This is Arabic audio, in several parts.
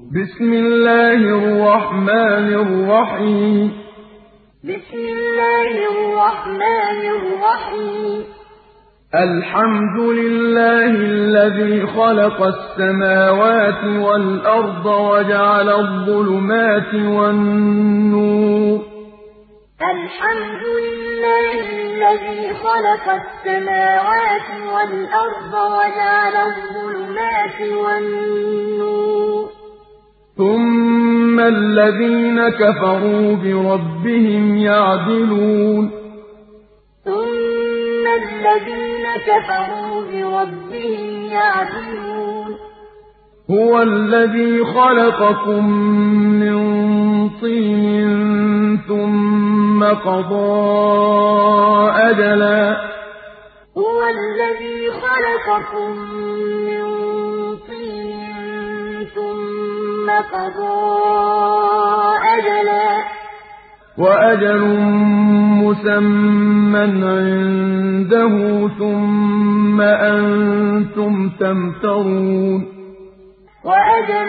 بسم الله الرحمن الرحيم. بسم الله الرحمن الرحيم. الحمد لله الذي خلق السماوات والأرض وجعل الظلمات والنور. الحمد لله الذي خلق السماوات والأرض وجعل الظلمات والنور. ثم الذين كفروا بربهم يعدلون. ثم الذين كفروا بربهم يعدلون. هو الذي خلقكم من طين ثم قضى أجلا. هو الذي خلقكم من ثم أجلا وأجل مسمى عنده ثم أنتم تمترون. وأجل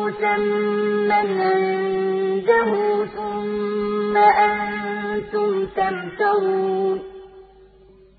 مسمى عنده ثم أنتم تمترون.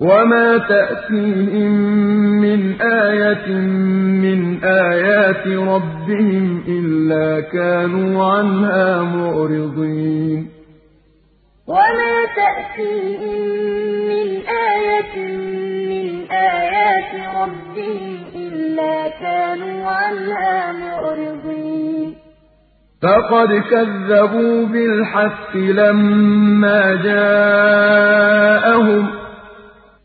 وما تأتيهم من آية من آيات ربهم إلا كانوا عنها معرضين وما تأتيهم من آية من آيات ربهم إلا كانوا عنها معرضين فقد كذبوا بالحق لما جاءهم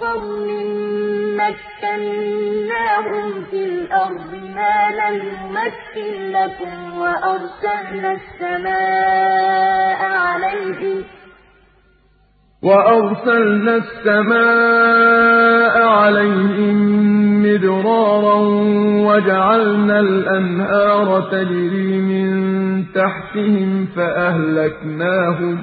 قرن مكناهم في الأرض ما لم نمكن لكم وأرسلنا السماء عليهم وأرسلنا السماء عليهم مدرارا وجعلنا الأنهار تجري من تحتهم فأهلكناهم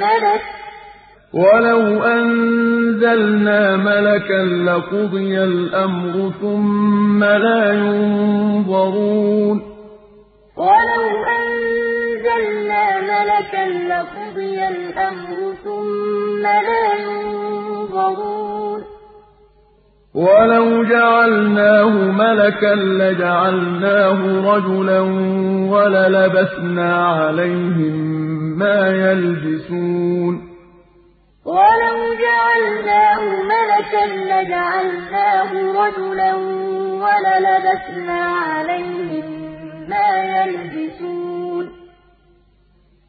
ملك. ولو أنزلنا ملكا لقضي الأمر ثم لا ينظرون. ولو أنزلنا ملكا لقضي الأمر ثم لا ينظرون. ولو جعلناه ملكا لجعلناه رجلا وللبسنا عليهم ما يلبسون. ولو جعلناه ملكا لجعلناه رجلا وللبسنا عليهم ما يلبسون.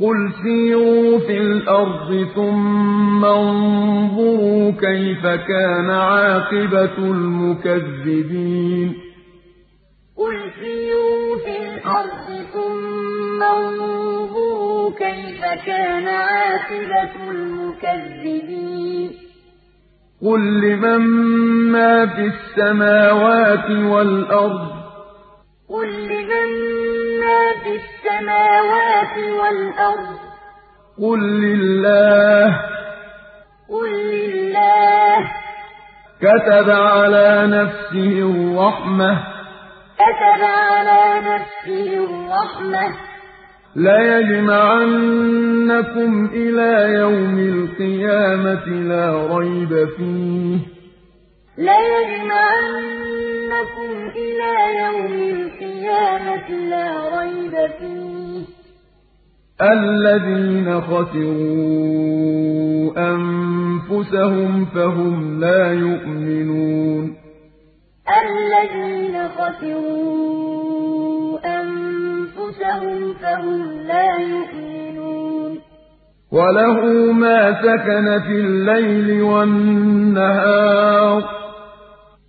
قل سيروا في الأرض ثم انظروا كيف كان عاقبة المكذبين قل سيروا في الأرض ثم انظروا كيف كان عاقبة المكذبين قل لمن ما في السماوات والأرض قل لمن ما في السماوات والأرض. قل لله. قل لله. كتب على نفسه الرحمة. كتب على نفسه الرحمة. ليجمعنكم إلى يوم القيامة لا ريب فيه. ليجمعنكم إلى يوم القيامة لا ريب فيه. الذين خسروا أنفسهم فهم لا يؤمنون. الذين خسروا أنفسهم فهم لا يؤمنون. وله ما سكن في الليل والنهار.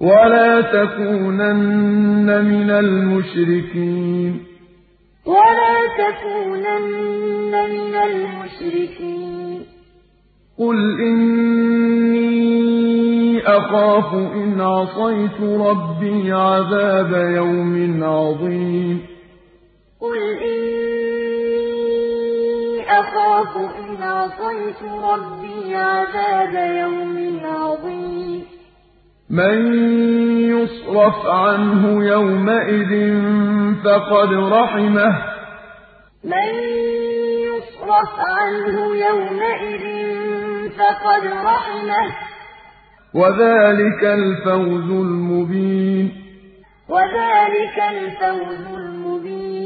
ولا تكونن من المشركين. ولا تكونن من المشركين. قل إني أخاف إن عصيت ربي عذاب يوم عظيم. قل إني أخاف إن عصيت ربي عذاب يوم عظيم. من يصرف عنه يومئذ فقد رحمه. من يصرف عنه يومئذ فقد رحمه. وذلك الفوز المبين. وذلك الفوز المبين.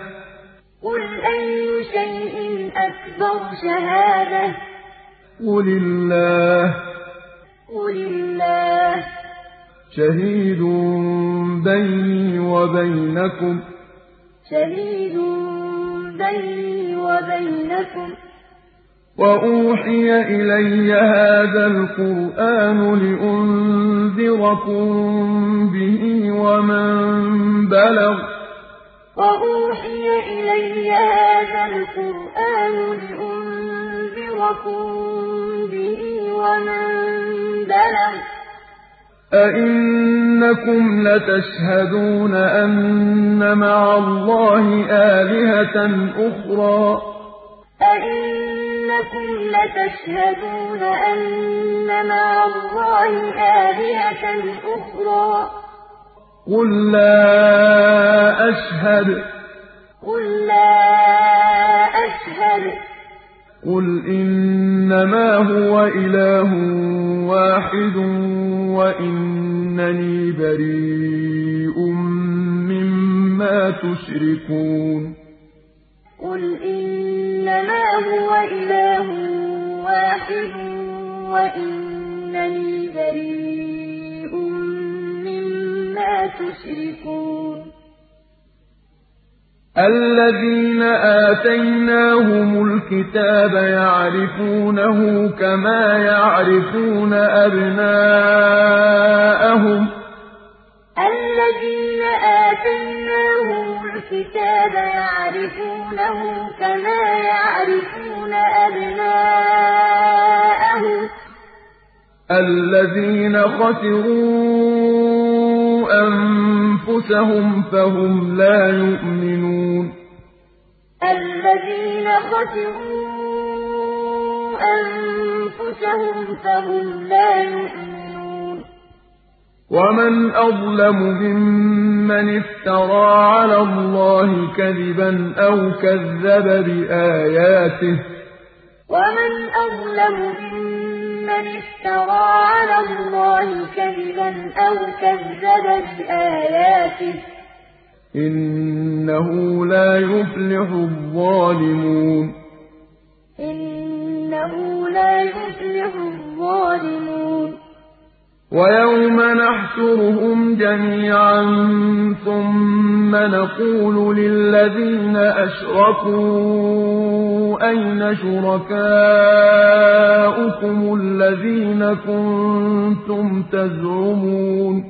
قل أي شيء أكبر شهادة قل الله قل الله شهيد بيني وبينكم شهيد بيني وبينكم وأوحي إلي هذا القرآن لأنذركم به ومن بلغ وأوحي إلي هذا القرآن لأنذركم به ومن بلغ. أئنكم لتشهدون أن مع الله آلهة أخرى. أئنكم لتشهدون أن مع الله آلهة أخرى. قل لا أشهد قل لا أشهد قل إنما هو إله واحد وإنني بريء مما تشركون قل إنما هو إله واحد وإنني بريء تشركون الذين آتيناهم الكتاب يعرفونه كما يعرفون أبناءهم. الذين آتيناهم الكتاب يعرفونه كما يعرفون أبناءهم. الذين خسروا أنفسهم فهم لا يؤمنون. الذين خسروا أنفسهم فهم لا يؤمنون. ومن أظلم ممن افترى على الله كذبا أو كذب بآياته. ومن أظلم ممن افترى على الله كذبا أو كذب بآياته إنه لا يفلح الظالمون إنه لا يفلح الظالمون ويوم نحشرهم جميعا ثم نقول للذين أشركوا أين شركاؤكم الذين كنتم تزعمون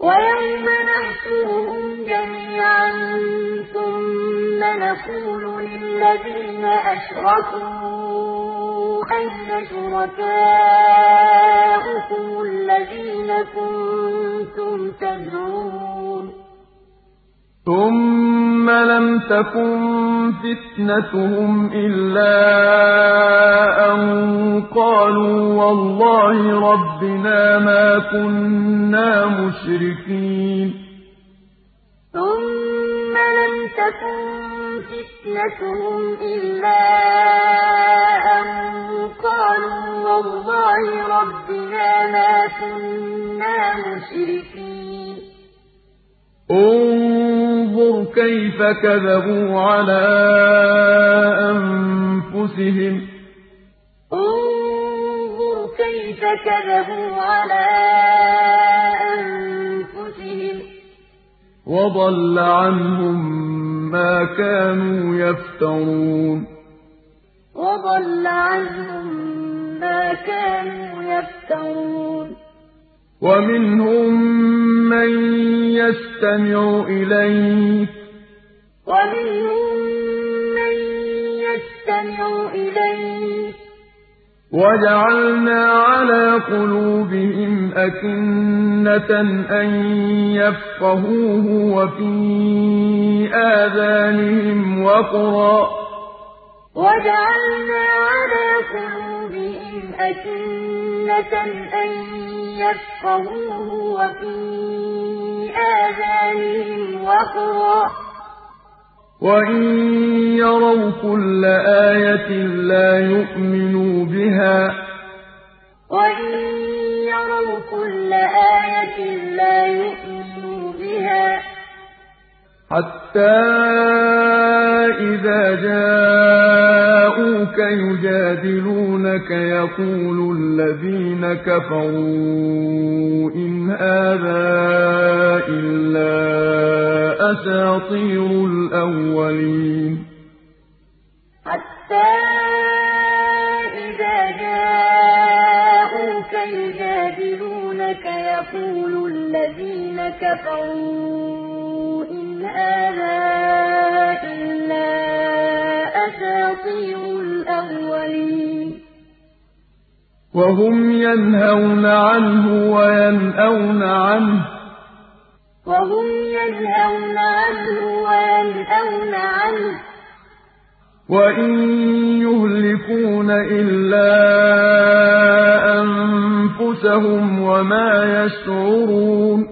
ويوم نحشرهم جميعا ثم نقول للذين أشركوا أين شركاؤكم الذين كنتم تزعمون ثم لم تكن فتنتهم إلا أن قالوا والله ربنا ما كنا مشركين. ثم لم تكن فتنتهم إلا أن قالوا والله ربنا ما كنا مشركين انظر كيف كذبوا على أنفسهم انظر كيف كذبوا على أنفسهم وضل عنهم ما كانوا يفترون. وضل عنهم ما كانوا يفترون. ومنهم من يستمع إليك. ومنهم من يستمع إليك. وجعلنا على قلوبهم أكنة أن يفقهوه وفي آذانهم وقرا. وَإِن يَرَوْا كُلَّ آيَةٍ لَّا يُؤْمِنُوا بِهَا ۚ وَإِن يَرَوْا كُلَّ آيَةٍ لَّا يُؤْمِنُوا بِهَا ۚ حَتَّىٰ إِذَا جَاءُوكَ يُجَادِلُونَكَ يَقُولُ الَّذِينَ كَفَرُوا إِنْ هَٰذَا إِلَّا أَسَاطِيرُ الْأَوَّلِينَ. حَتَّىٰ إِذَا جَاءُوكَ يُجَادِلُونَكَ يَقُولُ الَّذِينَ كَفَرُوا إِنْ هَٰذَا إِلَّا أَسَاطِيرُ الْأَوَّلِينَ. وَهُمْ يَنْهَوْنَ عَنْهُ وَيَنْأَوْنَ عَنْهُ ۖ. وَهُمْ يَنْهَوْنَ عَنْهُ وَيَنْأَوْنَ عَنْهُ ۖ. وَإِن يُهْلِكُونَ إِلَّا أَنفُسَهُمْ وَمَا يَشْعُرُونَ.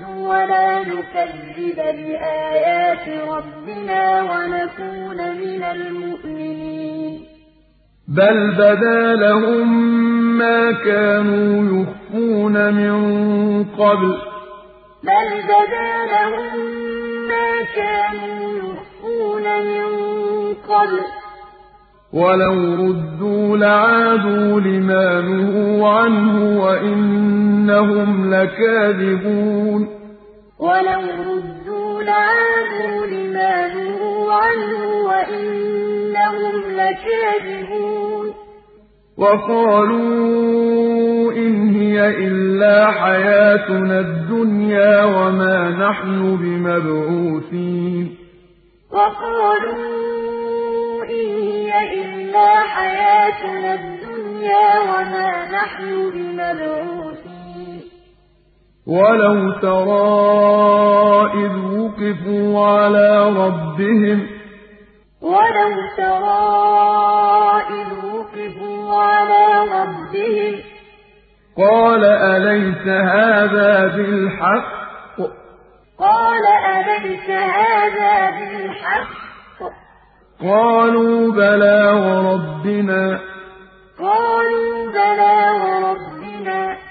وَلَا نُكَذِّبَ بِآيَاتِ رَبِّنَا وَنَكُونَ مِنَ الْمُؤْمِنِينَ. بَلْ بَدَا لَهُم مَّا كَانُوا يُخْفُونَ مِن قَبْلُ ۖ. بَلْ بَدَا لَهُم مَّا كَانُوا يُخْفُونَ مِن قَبْلُ ۖ. وَلَوْ رُدُّوا لَعَادُوا لِمَا نُهُوا عَنْهُ وَإِنَّهُمْ لَكَاذِبُونَ. وَلَوْ رُدُّوا لَعَادُوا لِمَا نُهُوا عَنْهُ وَإِنَّهُمْ لَكَاذِبُونَ وَقَالُوا إِنْ هِيَ إِلَّا حَيَاتُنَا الدُّنْيَا وَمَا نَحْنُ بِمَبْعُوثِينَ وَقَالُوا إِنْ هِيَ إِلَّا حَيَاتُنَا الدُّنْيَا وَمَا نَحْنُ بِمَبْعُوثِينَ وَلَوْ تَرَىٰ إِذْ وُقِفُوا عَلَىٰ رَبِّهِمْ وَلَوْ تَرَىٰ إِذْ وُقِفُوا عَلَىٰ رَبِّهِمْ قَالَ أَلَيْسَ هَٰذَا بِالْحَقِّ ۖ قَالَ أَلَيْسَ هَٰذَا بِالْحَقِّ ۖ قَالُوا بَلَىٰ وَرَبِّنَا ۚ قَالُوا بَلَىٰ وَرَبِّنَا ۚ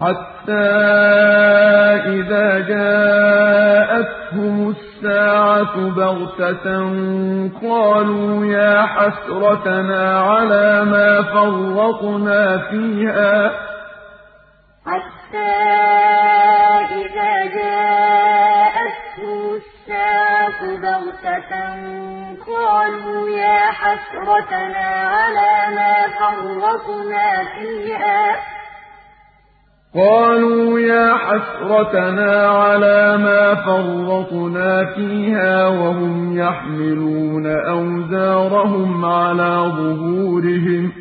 حَتَّىٰ إِذَا جَاءَتْهُمُ السَّاعَةُ بَغْتَةً قَالُوا يَا حَسْرَتَنَا عَلَىٰ مَا فَرَّطْنَا فِيهَا ۚ. قَالُوا يَا حَسْرَتَنَا عَلَىٰ مَا فَرَّطْنَا فِيهَا ۚ وَهُمْ يَحْمِلُونَ أَوْزَارَهُمْ عَلَىٰ ظُهُورِهِمْ ۚ.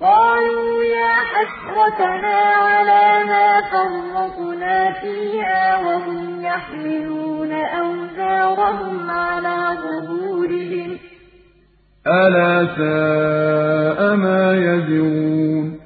قَالُوا يَا حَسْرَتَنَا عَلَىٰ مَا فَرَّطْنَا فِيهَا وَهُمْ يَحْمِلُونَ أَوْزَارَهُمْ عَلَىٰ ظُهُورِهِمْ ۚ. أَلَا سَاءَ مَا يَزِرُونَ.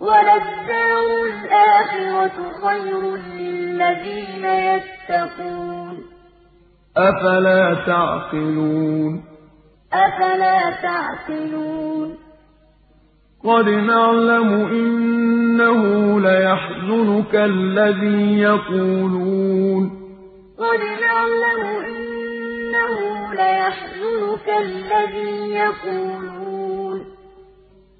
وَلَلدَّارُ الْآخِرَةُ خَيْرٌ لِّلَّذِينَ يَتَّقُونَ ۗ أَفَلَا تَعْقِلُونَ أَفَلَا تَعْقِلُونَ قَدْ نَعْلَمُ إِنَّهُ لَيَحْزُنُكَ الَّذِي يَقُولُونَ قَدْ نَعْلَمُ إِنَّهُ لَيَحْزُنُكَ الَّذِي يَقُولُونَ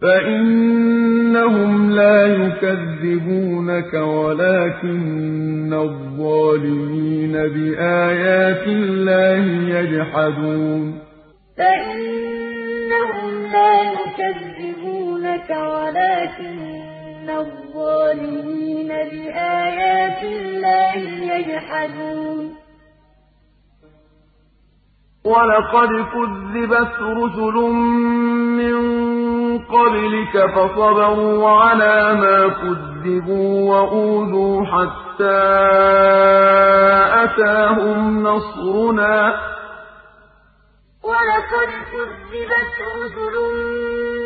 فَإِنَّهُمْ لَا يُكَذِّبُونَكَ وَلَٰكِنَّ الظَّالِمِينَ بِآيَاتِ اللَّهِ يَجْحَدُونَ فَإِنَّهُمْ لَا يُكَذِّبُونَكَ وَلَٰكِنَّ الظَّالِمِينَ بِآيَاتِ اللَّهِ يَجْحَدُونَ وَلَقَدْ كُذِّبَتْ رُسُلٌ مِّن قَبْلِكَ فَصَبَرُوا عَلَىٰ مَا كُذِّبُوا وَأُوذُوا حَتَّىٰ أَتَاهُمْ نَصْرُنَا ۚ. وَلَقَدْ كُذِّبَتْ رُسُلٌ مِّن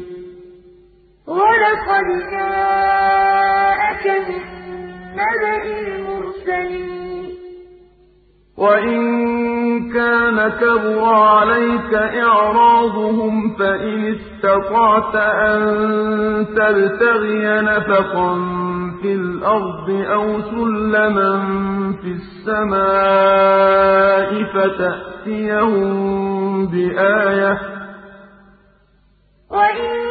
وَلَقَدْ جَاءَكَ مِن نَّبَإِ الْمُرْسَلِينَ. وَإِن كَانَ كَبُرَ عَلَيْكَ إِعْرَاضُهُمْ فَإِنِ اسْتَطَعْتَ أَن تَبْتَغِيَ نَفَقًا فِي الْأَرْضِ أَوْ سُلَّمًا فِي السَّمَاءِ فَتَأْتِيَهُم بِآيَةٍ ۚ. وَإِن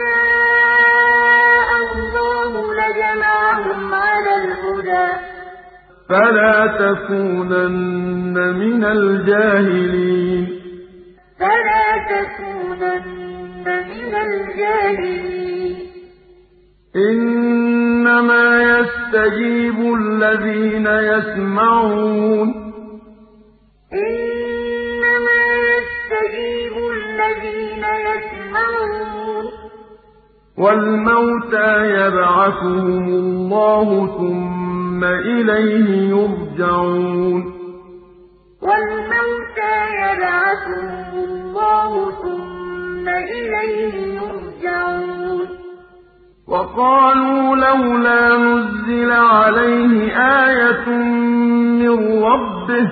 فَلَا تَكُونَنَّ مِنَ الْجَاهِلِينَ. فَلَا تَكُونَنَّ مِنَ الْجَاهِلِينَ. إِنَّمَا يَسْتَجِيبُ الَّذِينَ يَسْمَعُونَ ۘ. إِنَّمَا يَسْتَجِيبُ الَّذِينَ يَسْمَعُونَ ۘ. وَالْمَوْتَىٰ يَبْعَثُهُمُ اللَّهُ ثُمَّ إِلَيْهِ يُرْجَعُونَ. وَالْمَوْتَىٰ يَبْعَثُهُمُ اللَّهُ ثُمَّ إِلَيْهِ يُرْجَعُونَ. وَقَالُوا لَوْلَا نُزِّلَ عَلَيْهِ آيَةٌ مِّن رَّبِّهِ ۖ.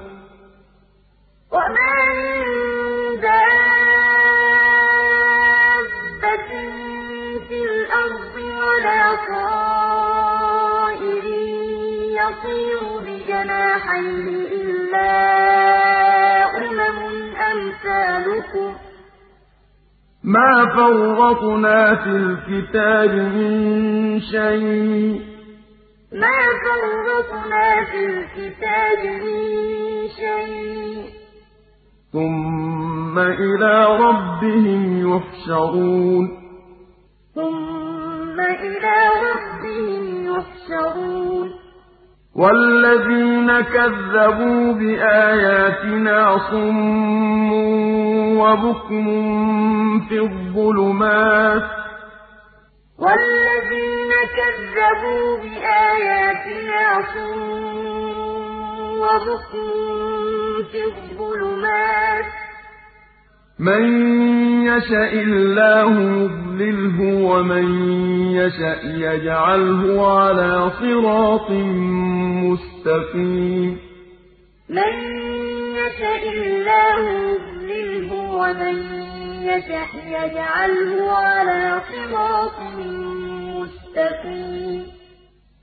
بجناحيه إلا أمم أمثالكم ما فرطنا في الكتاب من شيء ما فرطنا في الكتاب من شيء ثم إلى ربهم يحشرون ثم إلى ربهم يحشرون والذين كذبوا بآياتنا صم وبكم في الظلمات والذين كذبوا بآياتنا صم وبكم في الظلمات من يشاء الله يضلله ومن يشاء يجعله على صراط مستقيم. من يشاء الله يضلله ومن يشاء يجعله على صراط مستقيم.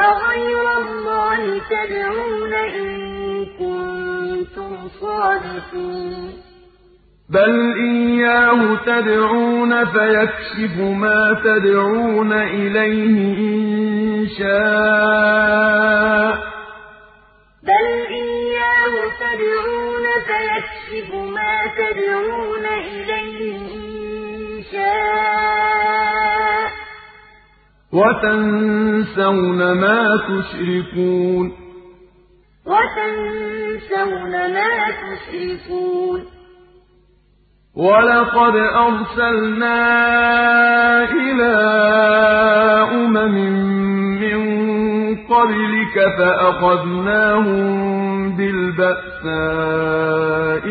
أغير الله تدعون إن كنتم صادقين؟ بل إياه تدعون فيكشف ما تدعون إليه إن شاء. بل إياه تدعون فيكشف ما تدعون إليه إن شاء. وتنسون ما تشركون. وتنسون ما تشركون. ولقد أرسلنا إلى أمم من قبلك فأخذناهم بالبأساء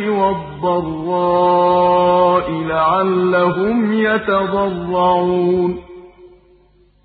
والضراء لعلهم يتضرعون.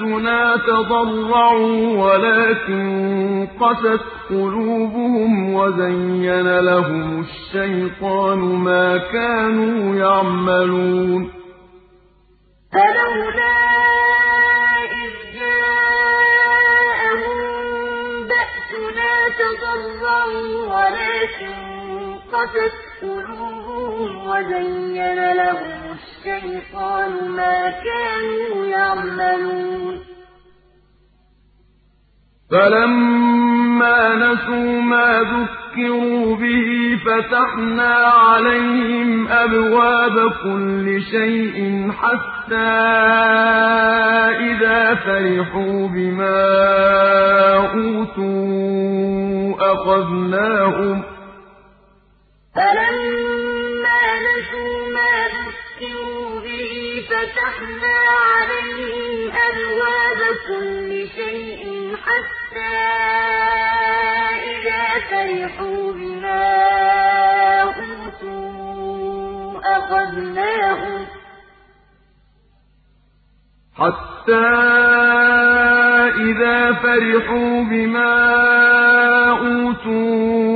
بأسنا تضرعوا ولكن قست قلوبهم وزين لهم الشيطان ما كانوا يعملون. فلولا ولكن قست قلوبهم وزين لهم الشيطان ما كانوا يعملون. فلما نسوا ما ذكروا به فتحنا عليهم أبواب كل شيء حتى إذا فرحوا بما أوتوا أخذناهم. فتحنا عليهم أبواب كل شيء حتى إذا فرحوا بما أوتوا أخذناهم بما أوتوا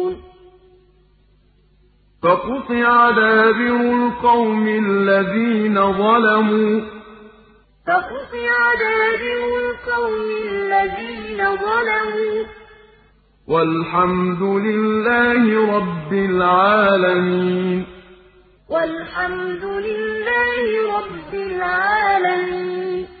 فقطع دابر القوم الذين ظلموا. فَقُطِعَ دَابِرُ الْقَوْمِ الَّذِينَ ظَلَمُوا ۚ. وَالْحَمْدُ لِلَّهِ رَبِّ الْعَالَمِينَ. وَالْحَمْدُ لِلَّهِ رَبِّ الْعَالَمِينَ.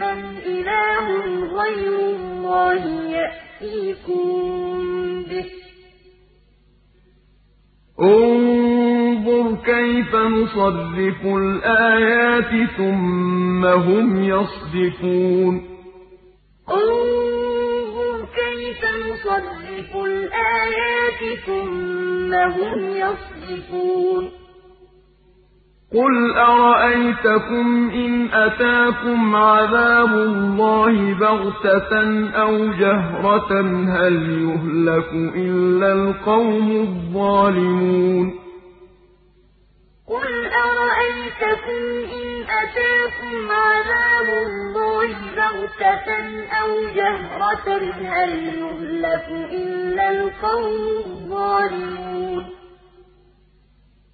مَّنْ إِلَٰهٌ غَيْرُ اللَّهِ يَأْتِيكُم بِهِ ۗ. انظُرْ كَيْفَ نُصَرِّفُ الْآيَاتِ ثُمَّ هُمْ يَصْدِفُونَ. انظُرْ كَيْفَ نُصَرِّفُ الْآيَاتِ ثُمَّ هُمْ يَصْدِفُونَ. قُلْ أَرَأَيْتَكُمْ إِنْ أَتَاكُمْ عَذَابُ اللَّهِ بَغْتَةً أَوْ جَهْرَةً هَلْ يُهْلَكُ إِلَّا الْقَوْمُ الظَّالِمُونَ قُلْ أَرَأَيْتَكُمْ إِنْ أَتَاكُمْ عَذَابُ اللَّهِ بَغْتَةً أَوْ جَهْرَةً هَلْ يُهْلَكُ إِلَّا الْقَوْمُ الظَّالِمُونَ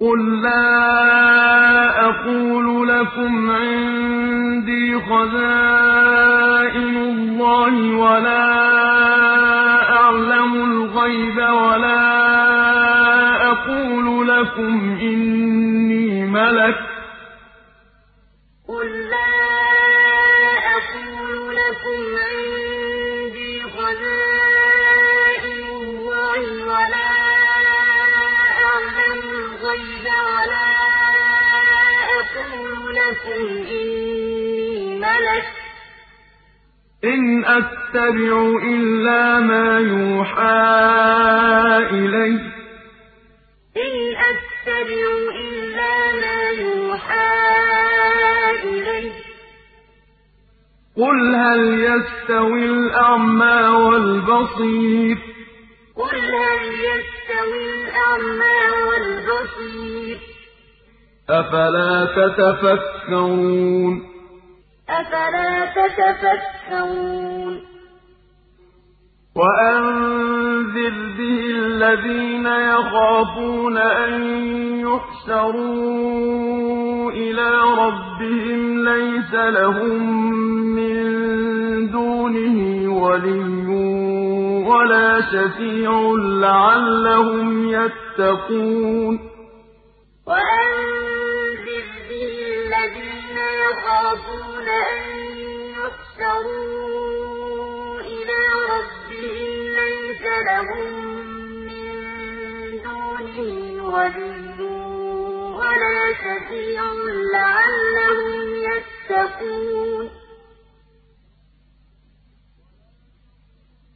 قُل لَّا أَقُولُ لَكُمْ عِندِي خَزَائِنُ اللَّهِ وَلَا أَعْلَمُ الْغَيْبَ وَلَا أَقُولُ لَكُمْ إِنِّي مَلَكٌ ۖ إِنِّي مَلَكٌ ۖ إِنْ أَتَّبِعُ إِلَّا مَا يُوحَىٰ إِلَيَّ ۚ. إِنْ أَتَّبِعُ إِلَّا مَا يُوحَىٰ إِلَيَّ ۚ. قُلْ هَلْ يَسْتَوِي الْأَعْمَىٰ وَالْبَصِيرُ؟ قُلْ هَلْ يَسْتَوِي الْأَعْمَىٰ وَالْبَصِيرُ؟ أَفَلَا تَتَفَكَّرُونَ؟ أَفَلَا تَتَفَكَّرُونَ؟ وَأَنذِرْ بِهِ الَّذِينَ يَخَافُونَ أَن يُحْشَرُوا إِلَىٰ رَبِّهِمْ لَيْسَ لَهُم مِّن دُونِهِ وَلِيٌّ وَلَا شَفِيعٌ لَّعَلَّهُمْ يَتَّقُونَ. وَأَنذِرْ يَخَافُونَ أَن يُحْشَرُوا إِلَىٰ رَبِّهِمْ لَيْسَ لَهُم مِّن دُونِهِ وَلِيٌّ وَلَا شَفِيعٌ لَّعَلَّهُمْ يَتَّقُونَ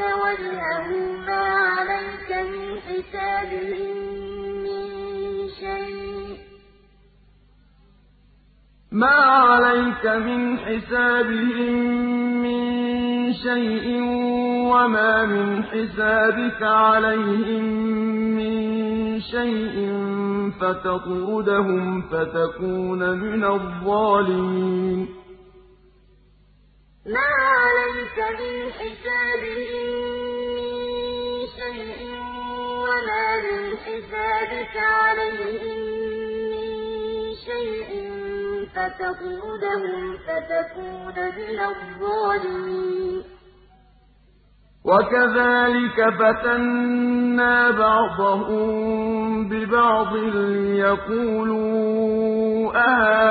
يُرِيدُونَ وجهه ما عليك من حسابهم من شيء. ما عليك من حسابهم من شيء وما من حسابك عليهم من شيء فتطردهم فتكون من الظالمين. ما عليك من حسابهم من شيء وما من حسابك عليهم من شيء فتطردهم فتكون من الظالمين. وكذلك فتنا بعضهم ببعض ليقولوا أهؤلاء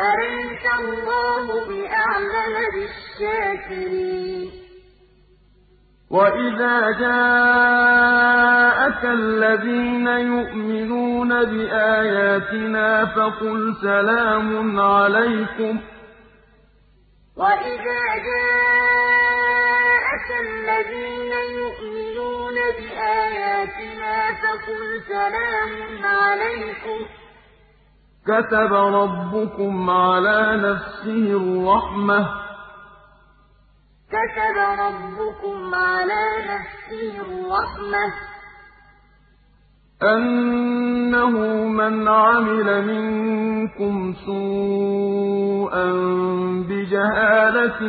أَلَيْسَ اللَّهُ بِأَعْلَمَ بِالشَّاكِرِينَ. وَإِذَا جَاءَكَ الَّذِينَ يُؤْمِنُونَ بِآيَاتِنَا فَقُلْ سَلَامٌ عَلَيْكُمْ ۖ. وَإِذَا جَاءَكَ الَّذِينَ يُؤْمِنُونَ بِآيَاتِنَا فَقُلْ سَلَامٌ عَلَيْكُمْ ۖ. كَتَبَ رَبُّكُمْ عَلَىٰ نَفْسِهِ الرَّحْمَةَ. كَتَبَ رَبُّكُمْ عَلَىٰ نَفْسِهِ الرَّحْمَةَ. أَنَّهُ مَنْ عَمِلَ مِنكُمْ سُوءًا بِجَهَالَةٍ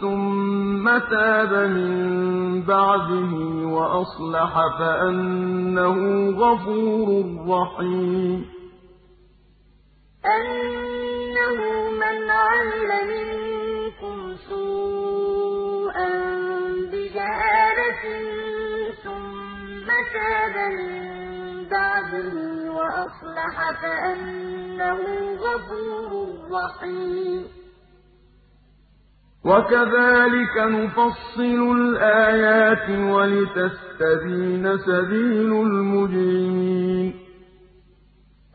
ثُمَّ تَابَ مِن بَعْدِهِ وَأَصْلَحَ فَأَنَّهُ غَفُورٌ رَّحِيمٌ. أَنَّهُ مَنْ عَمِلَ مِنكُمْ سُوءًا بِجَهَالَةٍ ثُمَّ تَابَ مِن بَعْدِهِ وَأَصْلَحَ فَأَنَّهُ غَفُورٌ رَّحِيمٌ. وَكَذَٰلِكَ نُفَصِّلُ الْآيَاتِ وَلِتَسْتَبِينَ سَبِيلُ الْمُجْرِمِينَ.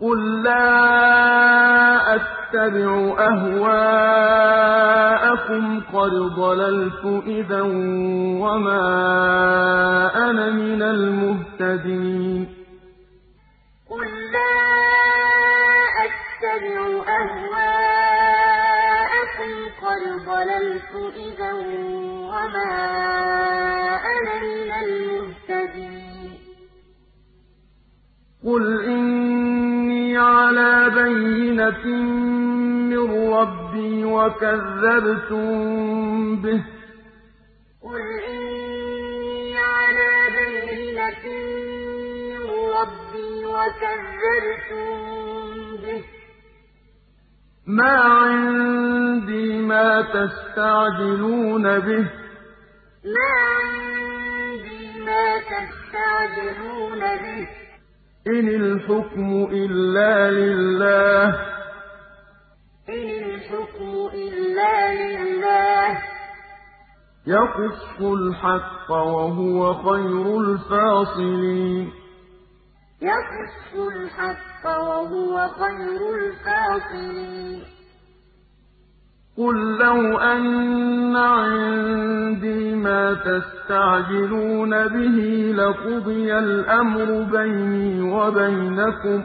قُل لَّا أَتَّبِعُ أَهْوَاءَكُمْ قَدْ ضَلَلْتُ إِذًا وَمَا أَنَا مِنَ الْمُهْتَدِينَ قُل لَّا أَتَّبِعُ أَهْوَاءَكُمْ قَدْ ضَلَلْتُ إِذًا وَمَا أَنَا مِنَ الْمُهْتَدِينَ عَلَىٰ بَيِّنَةٍ مِّن رَّبِّي وَكَذَّبْتُم بِهِ ۚ. قُلْ إِنِّي عَلَىٰ بَيِّنَةٍ مِّن رَّبِّي وَكَذَّبْتُم بِهِ ۚ. مَا عِندِي مَا تَسْتَعْجِلُونَ بِهِ ۚ. مَا عِندِي مَا تَسْتَعْجِلُونَ بِهِ ۚ. إِنِ الْحُكْمُ إِلَّا لِلَّهِ ۖ إِنِ الْحُكْمُ إِلَّا لِلَّهِ ۖ. يَقُصُّ الْحَقَّ ۖ وَهُوَ خَيْرُ الْفَاصِلِينَ. يَقُصُّ الْحَقَّ ۖ وَهُوَ خَيْرُ الْفَاصِلِينَ. قُل لَّوْ أَنَّ عِندِي مَا تَسْتَعْجِلُونَ بِهِ لَقُضِيَ الْأَمْرُ بَيْنِي وَبَيْنَكُمْ ۗ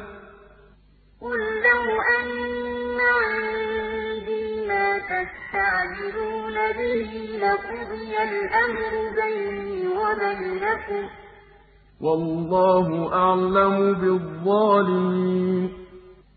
قُل لَّوْ أَنَّ عِندِي مَا تَسْتَعْجِلُونَ بِهِ لَقُضِيَ الْأَمْرُ بَيْنِي وَبَيْنَكُمْ ۗ وَاللَّهُ أَعْلَمُ بِالظَّالِمِينَ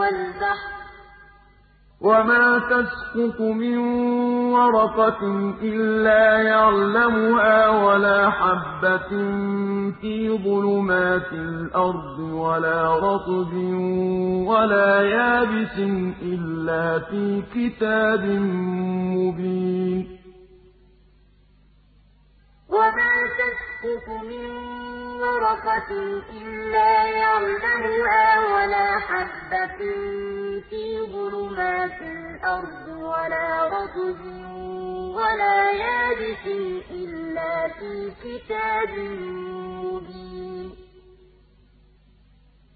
وَالْبَحْرِ وَمَا تَسْقُطُ مِن وَرَقَةٍ إِلَّا يَعْلَمُهَا وَلَا حَبَّةٍ فِي ظُلُمَاتِ الْأَرْضِ وَلَا رَطْبٍ وَلَا يَابِسٍ إِلَّا فِي كِتَابٍ مُّبِينٍ. وَرَقَةٍ إِلَّا يَعْلَمُهَا وَلَا حَبَّةٍ فِي ظُلُمَاتِ الْأَرْضِ وَلَا رَطْبٍ وَلَا يَابِسٍ إِلَّا فِي كِتَابٍ مُّبِينٍ.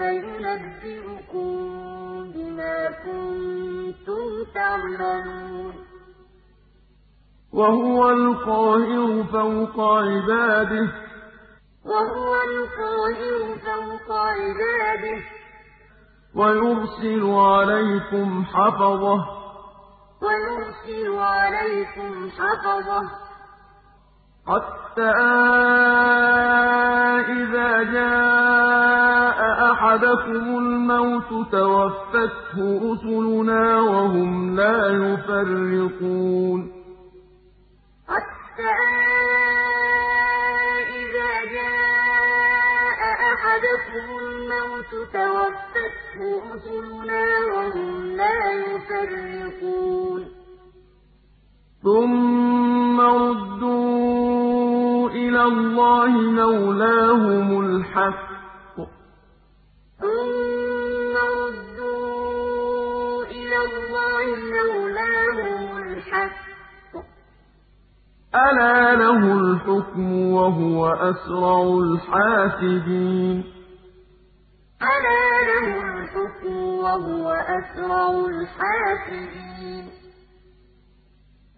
ثُمَّ يُنَبِّئُكُم بِمَا كُنتُمْ تَعْمَلُونَ. وَهُوَ الْقَاهِرُ فَوْقَ عِبَادِهِ. وَهُوَ الْقَاهِرُ فَوْقَ عِبَادِهِ. وَيُرْسِلُ عَلَيْكُمْ حَفَظَةً. وَيُرْسِلُ عَلَيْكُمْ حَفَظَةً. حَتَّىٰ إِذَا جَاءَ أَحَدَكُمُ الْمَوْتُ تَوَفَّتْهُ رُسُلُنَا وَهُمْ لَا يُفَرِّطُونَ حَتَّىٰ إِذَا جَاءَ أَحَدَكُمُ الْمَوْتُ تَوَفَّتْهُ رُسُلُنَا وَهُمْ لَا يُفَرِّطُونَ ثُمَّ رُدُّوا إِلَى اللَّهِ مَوْلَاهُمُ الْحَقِّ ۖ. ثُمَّ رُدُّوا إِلَى اللَّهِ مَوْلَاهُمُ الْحَقِّ ۖ. أَلَا لَهُ الْحُكْمُ وَهُوَ أَسْرَعُ الْحَاسِبِينَ.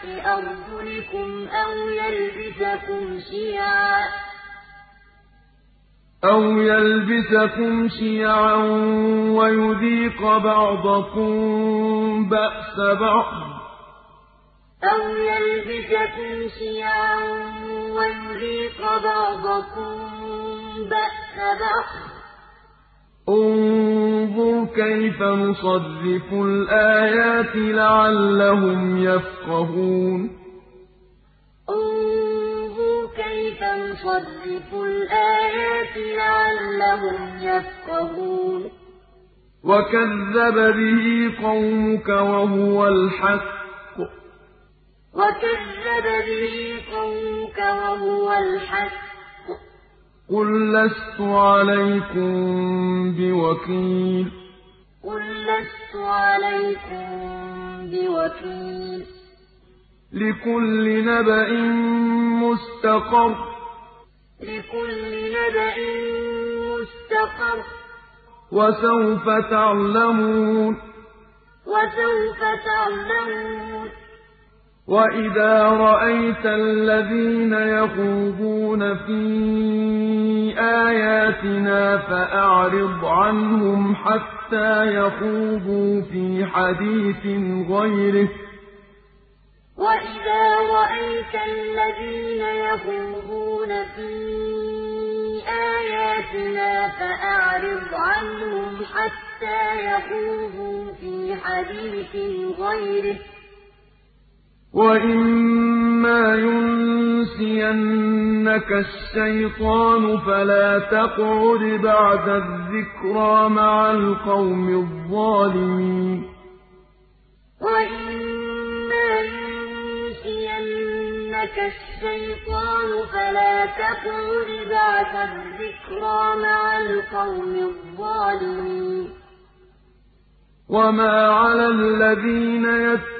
تَحْتِ أَرْجُلِكُمْ أَوْ يَلْبِسَكُمْ شِيَعًا. أَوْ يَلْبِسَكُمْ شِيَعًا وَيُذِيقَ بَعْضَكُم بَأْسَ بَعْضٍ ۗ. أَوْ يَلْبِسَكُمْ شِيَعًا وَيُذِيقَ بَعْضَكُم بَأْسَ بَعْضٍ ۗ. كَيْفَ نُصَرِّفُ الْآيَاتِ لَعَلَّهُمْ يَفْقَهُونَ؟ انظُرْ كَيْفَ نُصَرِّفُ الْآيَاتِ لَعَلَّهُمْ يَفْقَهُونَ. وَكَذَّبَ بِهِ قَوْمُكَ وَهُوَ الْحَقُّ ۚ. وَكَذَّبَ بِهِ قَوْمُكَ وَهُوَ الْحَقُّ ۚ. قُل لَّسْتُ عَلَيْكُم بِوَكِيلٍ. قُل لَّسْتُ عَلَيْكُم بِوَكِيلٍ. لِّكُلِّ نَبَإٍ مُّسْتَقَرٌّ ۚ. لِّكُلِّ نَبَإٍ مُّسْتَقَرٌّ ۚ. وَسَوْفَ تَعْلَمُونَ. وَسَوْفَ تَعْلَمُونَ. وَإِذَا رَأَيْتَ الَّذِينَ يَخُوضُونَ فِي آيَاتِنَا فَأَعْرِضْ عَنْهُمْ حَتَّىٰ يَخُوضُوا فِي حَدِيثٍ غَيْرِهِ ۚ. وَإِذَا رَأَيْتَ الَّذِينَ يَخُوضُونَ فِي آيَاتِنَا فَأَعْرِضْ عَنْهُمْ حَتَّىٰ يَخُوضُوا فِي حَدِيثٍ غَيْرِهِ ۚ. وَإِمَّا يُنسِيَنَّكَ الشَّيْطَانُ فَلَا تَقْعُدْ بَعْدَ الذِّكْرَىٰ مَعَ الْقَوْمِ الظَّالِمِينَ وَإِمَّا يُنسِيَنَّكَ الشَّيْطَانُ فَلَا تَقْعُدْ بَعْدَ الذِّكْرَىٰ مَعَ الْقَوْمِ الظَّالِمِينَ وَمَا عَلَى الَّذِينَ يَتَّقُونَ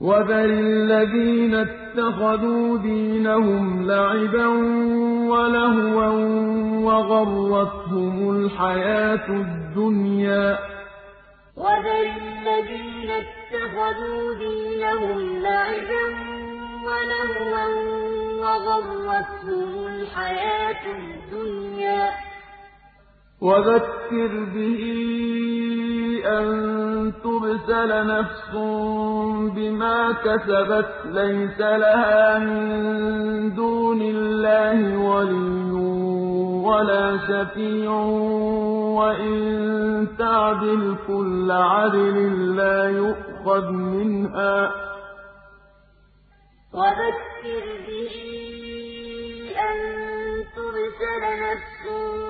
وَذَرِ الَّذِينَ اتَّخَذُوا دِينَهُمْ لَعِبًا وَلَهْوًا وَغَرَّتْهُمُ الْحَيَاةُ الدُّنْيَا ۚ وَذَرِ الَّذِينَ اتَّخَذُوا دِينَهُمْ لَعِبًا وَلَهْوًا وَغَرَّتْهُمُ الْحَيَاةُ الدُّنْيَا ۚ وَذَكِّرْ بِهِ أَن تُبْسَلَ نَفْسٌ بِمَا كَسَبَتْ لَيْسَ لَهَا مِن دُونِ اللَّهِ وَلِيٌّ وَلَا شَفِيعٌ وَإِن تَعْدِلْ كُلَّ عَدْلٍ لَّا يُؤْخَذْ مِنْهَا ۗ. وَذَكِّرْ بِهِ أَن تُبْسَلَ نَفْسٌ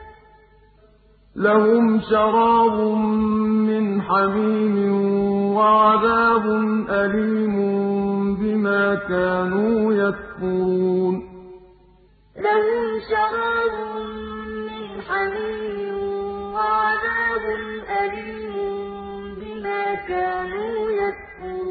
لَهُمْ شَرَابٌ مِّنْ حَمِيمٍ وَعَذَابٌ أَلِيمٌ بِمَا كَانُوا يَكْفُرُونَ. لَهُمْ شَرَابٌ مِّنْ حَمِيمٍ وَعَذَابٌ أَلِيمٌ بِمَا كَانُوا يَكْفُرُونَ.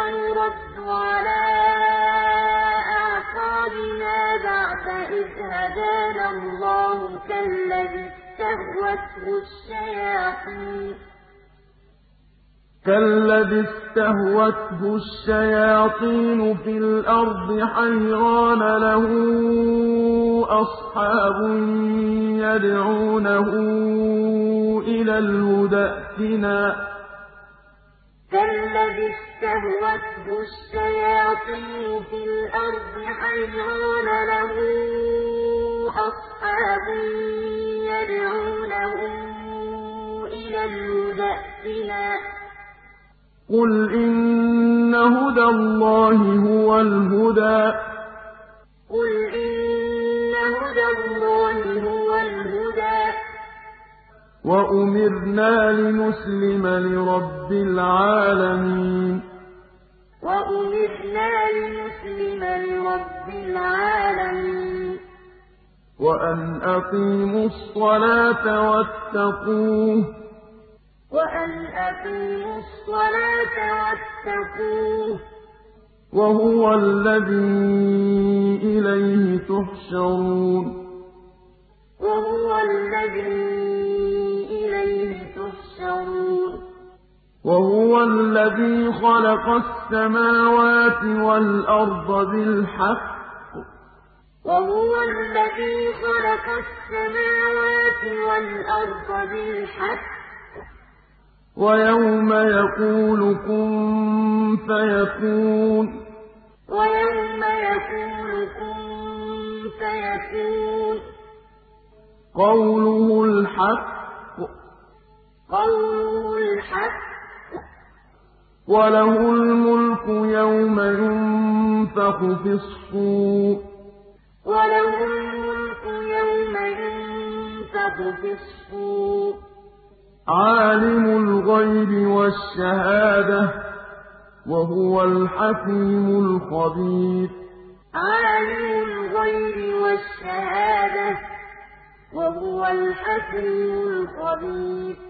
وَنُرَدُّ عَلَىٰ أَعْقَابِنَا بَعْدَ إِذْ هَدَانَا اللَّهُ كَالَّذِي اسْتَهْوَتْهُ الشَّيَاطِينُ فِي الْأَرْضِ حَيْرَانَ لَهُ أَصْحَابٌ يَدْعُونَهُ إِلَى الْهُدى ائْتِنَا ۗ كَالَّذِي اسْتَهْوَتْهُ الشَّيَاطِينُ فِي الْأَرْضِ حَيْرَانَ لَهُ أَصْحَابٌ يَدْعُونَهُ إِلَى الْهُدى ائْتِنَا ۗ قُلْ إِنَّ هُدَى اللَّهِ هُوَ الْهُدَىٰ. وَأُمِرْنَا لِنُسْلِمَ لِرَبِّ الْعَالَمِينَ وَأُمِرْنَا لِنُسْلِمَ لِرَبِّ الْعَالَمِينَ وَأَنْ أَقِيمُوا الصَّلَاةَ وَاتَّقُوهُ ۚ وَأَنْ أَقِيمُوا الصَّلَاةَ وَاتَّقُوهُ ۚ وَهُوَ الَّذِي إِلَيْهِ تُحْشَرُونَ وَهُوَ الَّذِي تُحْشَرُونَ وَهُوَ الَّذِي خَلَقَ السَّمَاوَاتِ وَالْأَرْضَ بِالْحَقِّ ۖ. وَهُوَ الَّذِي خَلَقَ السَّمَاوَاتِ وَالْأَرْضَ بِالْحَقِّ ۖ. وَيَوْمَ يَقُولُ كُن فَيَكُونُ. وَيَوْمَ يَقُولُ كُن فَيَكُونُ. قَوْلُهُ الْحَقُّ ۚ قَوْلُهُ الْحَقُّ ۚ. وَلَهُ الْمُلْكُ يَوْمَ يُنفَخُ فِي الصُّورِ ۚ. وَلَهُ الْمُلْكُ يَوْمَ يُنفَخُ فِي الصُّورِ ۚ. عَالِمُ الْغَيْبِ وَالشَّهَادَةِ ۚ وَهُوَ الْحَكِيمُ الْخَبِيرُ. عَالِمُ الْغَيْبِ وَالشَّهَادَةِ ۚ وَهُوَ الْحَكِيمُ الْخَبِيرُ.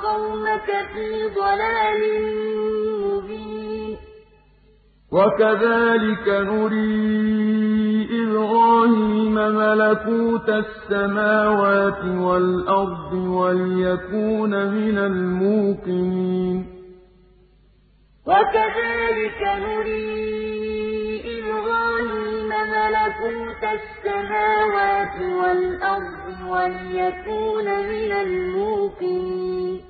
وَقَوْمَكَ فِي ضَلَالٍ مُّبِينٍ. وَكَذَٰلِكَ نُرِي إِبْرَاهِيمَ مَلَكُوتَ السَّمَاوَاتِ وَالْأَرْضِ وَلِيَكُونَ مِنَ الْمُوقِنِينَ. وَكَذَٰلِكَ نُرِي إِبْرَاهِيمَ مَلَكُوتَ السَّمَاوَاتِ وَالْأَرْضِ وَلِيَكُونَ مِنَ الْمُوقِنِينَ.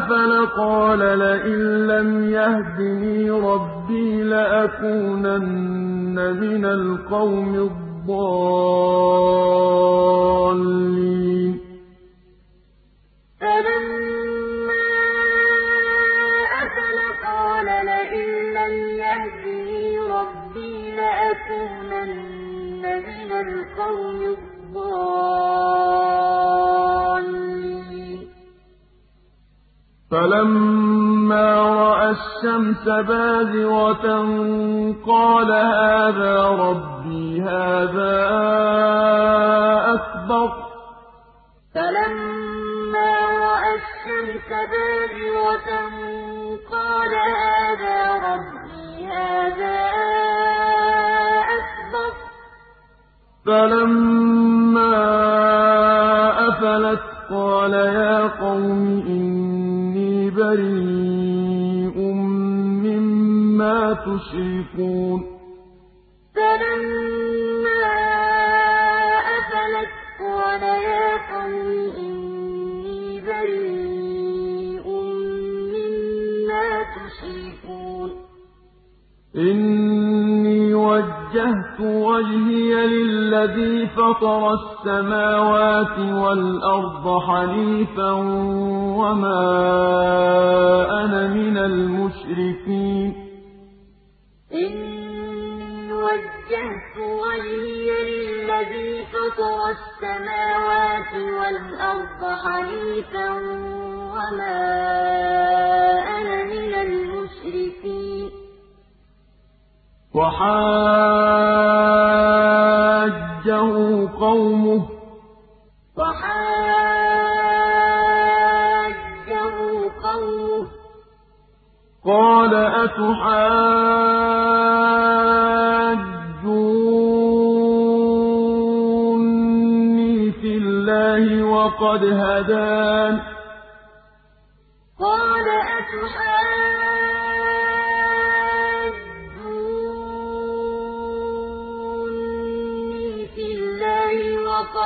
أَفَلَ قَالَ لَئِن لَّمْ يَهْدِنِي رَبِّي لَأَكُونَنَّ مِنَ الْقَوْمِ الضَّالِّينَ فَلَمَّا أَفَلَ قَالَ لَئِن لَّمْ يَهْدِنِي رَبِّي لَأَكُونَنَّ مِنَ الْقَوْمِ الضَّالِّينَ فَلَمَّا رَأَى الشَّمْسَ بَازِغَةً قَالَ هَٰذَا رَبِّي هَٰذَا أَكْبَرُ ۖ. فَلَمَّا رَأَى الشَّمْسَ بَازِغَةً قَالَ هَٰذَا رَبِّي هَٰذَا أَكْبَرُ ۖ. فَلَمَّا أَفَلَتْ قَالَ يَا قَوْمِ إِنِّي بَرِيءٌ مِّمَّا تُشْرِكُونَ فَلَمَّا أَفَلَتْ قَالَ يَا قَوْمِ إِنِّي بَرِيءٌ مِّمَّا تُشْرِكُونَ إِنِّي وَجَّهْتُ وَجْهِيَ لِلَّذِي فَطَرَ السَّمَاوَاتِ وَالْأَرْضَ حَنِيفًا وَمَا أَنَا مِنَ الْمُشْرِكِينَ. إِنِّي وَجَّهْتُ وَجْهِيَ لِلَّذِي فَطَرَ السَّمَاوَاتِ وَالْأَرْضَ حَنِيفًا وَمَا أَنَا مِنَ الْمُشْرِكِينَ. وَحَاجَّهُ قَوْمُهُ ۚ قَالَ أَتُحَاجُّونِّي فِي اللَّهِ وَقَدْ هَدَانِ ۚ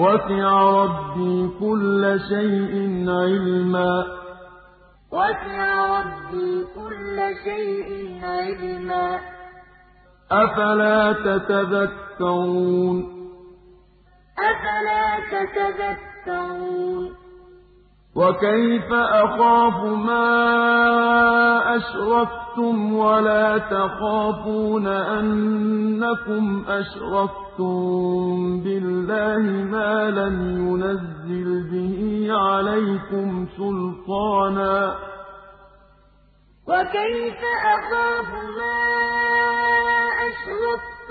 وَسِعَ رَبِّي كُلَّ شَيْءٍ عِلْمًا ۗ. أَفَلَا تَتَذَكَّرُونَ؟ أَفَلَا تَتَذَكَّرُونَ؟ وَكَيْفَ أَخَافُ مَا أَشْرَكْتُمْ وَلَا تَخَافُونَ أَنَّكُمْ أَشْرَكْتُم بِاللَّهِ مَا لَمْ يُنَزِّلْ بِهِ عَلَيْكُمْ سُلْطَانًا ۚ. وَكَيْفَ أَخَافُ مَا أَشْرَكْتُمْ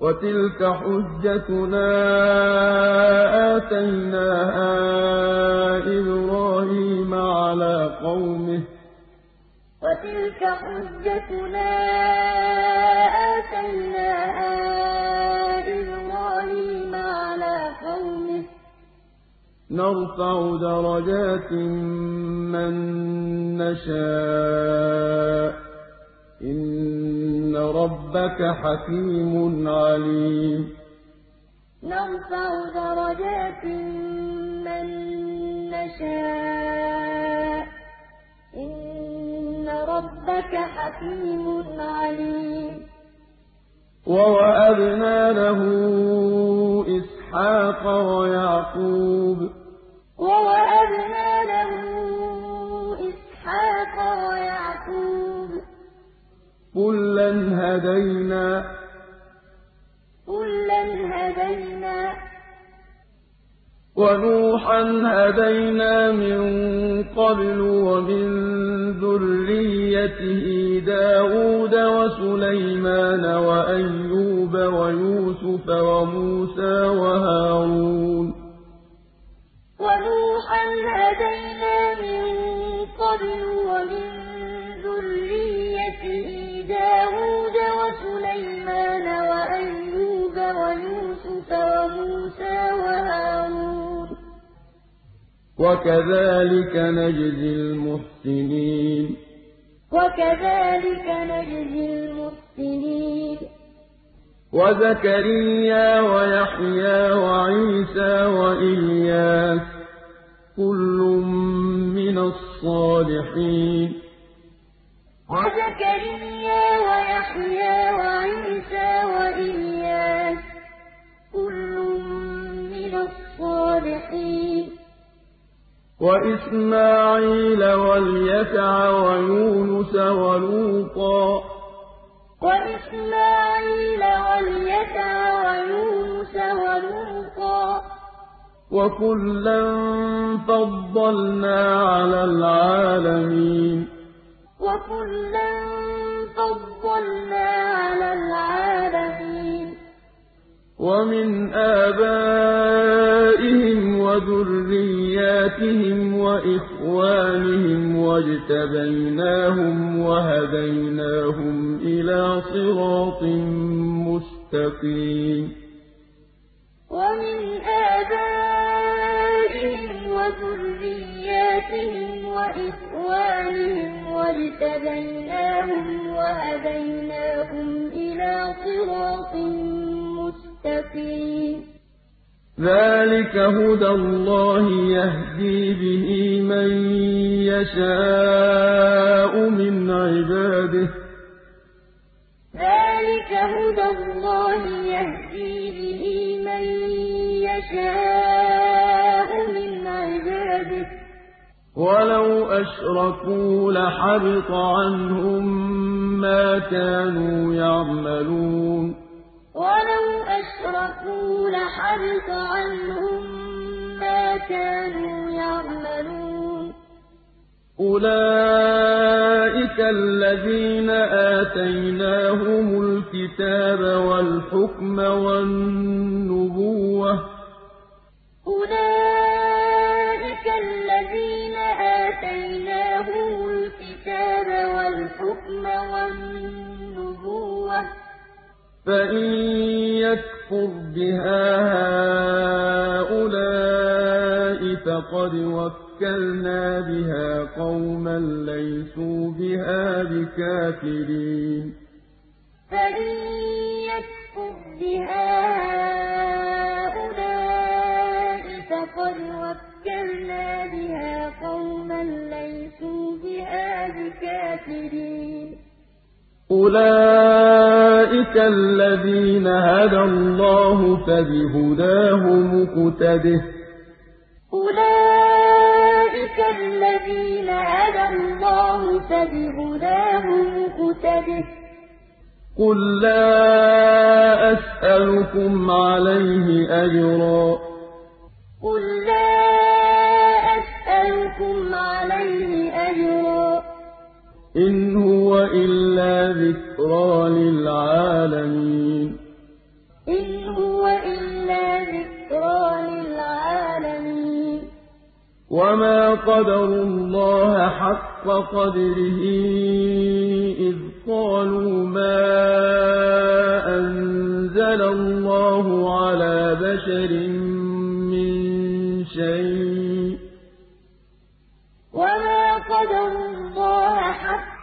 وَتِلْكَ حُجَّتُنَا آتَيْنَاهَا إِبْرَاهِيمَ عَلَىٰ قَوْمِهِ ۚ. وَتِلْكَ حُجَّتُنَا آتَيْنَاهَا إِبْرَاهِيمَ عَلَىٰ نَرْفَعُ دَرَجَاتٍ مَّن نَّشَاءُ ۗ. إِنَّ رَبَّكَ حَكِيمٌ عَلِيمٌ. نَرْفَعُ دَرَجَاتٍ مَّن نَّشَاءُ ۗ. إِنَّ رَبَّكَ حَكِيمٌ عَلِيمٌ. وَوَهَبْنَا لَهُ إِسْحَاقَ وَيَعْقُوبَ ۚ. وَوَهَبْنَا لَهُ إِسْحَاقَ وَيَعْقُوبَ ۚ. كُلًّا هَدَيْنَا ۚ وَنُوحًا هَدَيْنَا مِن قَبْلُ ۖ وَمِن ذُرِّيَّتِهِ دَاوُودَ وَسُلَيْمَانَ وَأَيُّوبَ وَيُوسُفَ وَمُوسَىٰ وَهَارُونَ وَنُوحًا هَدَيْنَا مِن قَبْلُ ۖ وَكَذَٰلِكَ نَجْزِي الْمُحْسِنِينَ. وَكَذَٰلِكَ نَجْزِي الْمُحْسِنِينَ. وَزَكَرِيَّا وَيَحْيَىٰ وَعِيسَىٰ وَإِلْيَاسَ ۖ كُلٌّ مِّنَ الصَّالِحِينَ. وَزَكَرِيَّا وَيَحْيَىٰ وَعِيسَىٰ وَإِلْيَاسَ ۖ كُلٌّ مِّنَ الصَّالِحِينَ. وَإِسْمَاعِيلَ وَالْيَسَعَ وَيُونُسَ وَلُوطًا ۚ. وَإِسْمَاعِيلَ وَالْيَسَعَ وَيُونُسَ وَلُوطًا ۚ. وَكُلًّا فَضَّلْنَا عَلَى الْعَالَمِينَ. وَمِنْ آبَائِهِمْ وَذُرِّيَّاتِهِمْ وَإِخْوَانِهِمْ ۖ وَاجْتَبَيْنَاهُمْ وَهَدَيْنَاهُمْ إِلَىٰ صِرَاطٍ مُّسْتَقِيمٍ. وَمِنْ آبَائِهِمْ وَذُرِّيَّاتِهِمْ وَإِخْوَانِهِمْ ۖ وَاجْتَبَيْنَاهُمْ وَهَدَيْنَاهُمْ إِلَىٰ صِرَاطٍ مُّسْتَقِيمٍ ذَٰلِكَ هُدَى اللَّهِ يَهْدِي بِهِ مَن يَشَاءُ مِنْ عِبَادِهِ ۚ. ذَٰلِكَ هُدَى اللَّهِ يَهْدِي بِهِ مَن يَشَاءُ مِنْ عِبَادِهِ ۚ. وَلَوْ أَشْرَكُوا لَحَبِطَ عَنْهُم مَّا كَانُوا يَعْمَلُونَ وَلَوْ أَشْرَكُوا لَحَبِطَ عَنْهُم مَّا كَانُوا يَعْمَلُونَ. أُولَٰئِكَ الَّذِينَ آتَيْنَاهُمُ الْكِتَابَ وَالْحُكْمَ وَالنُّبُوَّةَ ۚ. فَإِن يَكْفُرْ بِهَا هَٰؤُلَاءِ فَقَدْ وَكَّلْنَا بِهَا قَوْمًا لَّيْسُوا بِهَا بِكَافِرِينَ فَإِن يَكْفُرْ بِهَا هَٰؤُلَاءِ فَقَدْ وَكَّلْنَا بِهَا قَوْمًا لَّيْسُوا بِهَا بِكَافِرِينَ أُولَٰئِكَ الَّذِينَ هَدَى اللَّهُ ۖ فَبِهُدَاهُ مُقْتَدِهْ ۗ أُولَٰئِكَ الَّذِينَ هَدَى اللَّهُ ۖ فَبِهُدَاهُ مُقْتَدِهْ ۗ قُل لَّا أَسْأَلُكُمْ عَلَيْهِ أَجْرًا ۖ قُل لَّا أَسْأَلُكُمْ عَلَيْهِ أَجْرًا ۖ إِنْ هُوَ إِلَّا ذِكْرَىٰ لِلْعَالَمِينَ. إِنْ هُوَ إِلَّا ذِكْرَىٰ لِلْعَالَمِينَ. وَمَا قَدَرُوا اللَّهَ حَقَّ قَدْرِهِ إِذْ قَالُوا مَا أَنزَلَ اللَّهُ عَلَىٰ بَشَرٍ مِّن شَيْءٍ ۗ.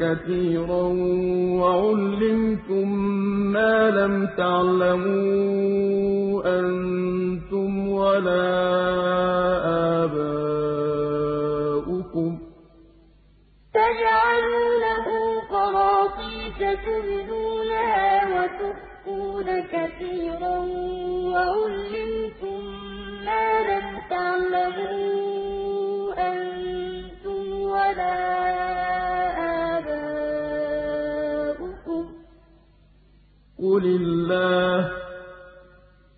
كَثِيرًا وَعُلِّمْتُم مَّا لَمْ تَعْلَمُوا أَنتُمْ وَلَا آبَاؤُكُمْ ۖ. تَجْعَلُونَهُ قَرَاطِيسَ تُبْدُونَهَا وَتُخْفُونَ كَثِيرًا وَعُلِّمْتُم مَّا لَمْ تَعْلَمُوا أَنتُمْ وَلَا قُلِ اللَّهُ ۖ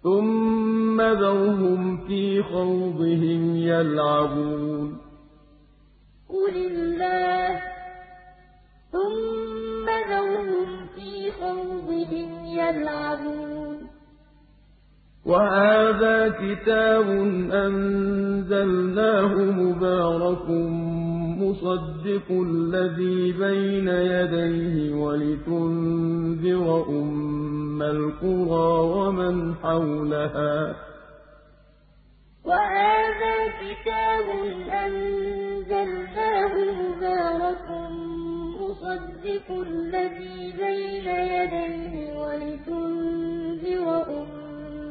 ثُمَّ ذَرْهُمْ فِي خَوْضِهِمْ يَلْعَبُونَ قُلِ اللَّهُ ۖ ثُمَّ ذَرْهُمْ فِي خَوْضِهِمْ يَلْعَبُونَ وَهَٰذَا كِتَابٌ أَنزَلْنَاهُ مُبَارَكٌ مُّصَدِّقُ الَّذِي بَيْنَ يَدَيْهِ وَلِتُنذِرَ أُمَّ الْقُرَىٰ وَمَنْ حَوْلَهَا ۚ. وَهَٰذَا كِتَابٌ أَنزَلْنَاهُ مُبَارَكٌ مُّصَدِّقُ الَّذِي بَيْنَ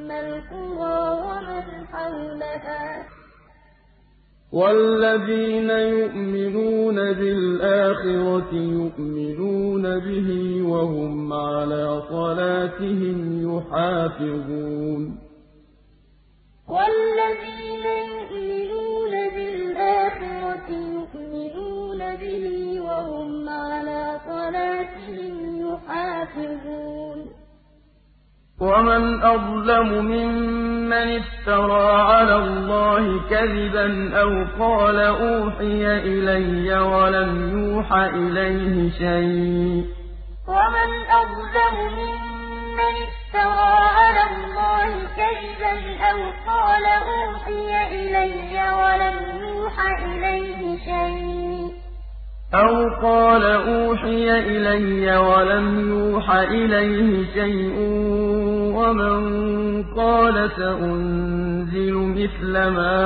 أُمَّ الْقُرَىٰ وَمَنْ حَوْلَهَا ۚ. وَالَّذِينَ يُؤْمِنُونَ بِالْآخِرَةِ يُؤْمِنُونَ بِهِ وَهُمْ عَلَىٰ صَلَاتِهِمْ يُحَافِظُونَ. وَالَّذِينَ يُؤْمِنُونَ بِالْآخِرَةِ يُؤْمِنُونَ بِهِ وَهُمْ عَلَىٰ صَلَاتِهِمْ يُحَافِظُونَ. وَمَنْ أَظْلَمُ مِمَّنِ افْتَرَىٰ عَلَى اللَّهِ كَذِبًا أَوْ قَالَ أُوحِيَ إِلَيَّ وَلَمْ يُوحَ إِلَيْهِ شَيْءٌ ۚ وَمَنْ أَظْلَمُ مِمَّنِ افْتَرَىٰ عَلَى اللَّهِ كَذِبًا أَوْ قَالَ أُوحِيَ إِلَيَّ وَلَمْ يُوحَ إِلَيْهِ شَيْءٌ ۚ أَوْ قَالَ أُوحِيَ إِلَيَّ وَلَمْ يُوحَ إِلَيْهِ شَيْءٌ وَمَن قَالَ سَأُنزِلُ مِثْلَ مَا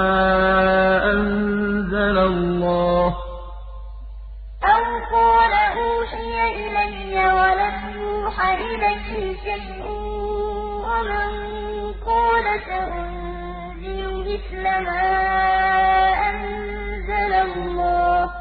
أَنزَلَ اللَّهُ ۗ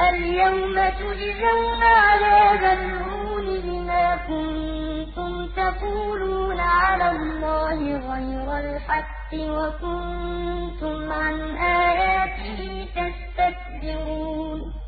الْيَوْمَ تُجْزَوْنَ عَذَابَ الْهُونِ بِمَا كُنتُمْ تَقُولُونَ عَلَى اللَّهِ غَيْرَ الْحَقِّ وَكُنتُمْ عَنْ آيَاتِهِ تَسْتَكْبِرُونَ.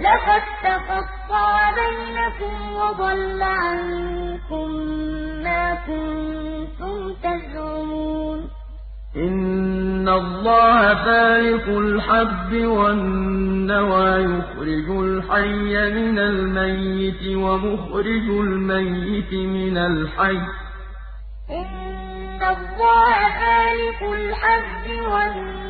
لَقَد تَّقَطَّعَ بَيْنَكُمْ وَضَلَّ عَنكُم مَّا كُنتُمْ تَزْعُمُونَ. إِنَّ اللَّهَ فَالِقُ الْحَبِّ وَالنَّوَىٰ يُخْرِجُ الْحَيَّ مِنَ الْمَيِّتِ وَمُخْرِجُ الْمَيِّتِ مِنَ الْحَيِّ ۚ. إِنَّ اللَّهَ فَالِقُ الْحَبِّ وَالنَّوَىٰ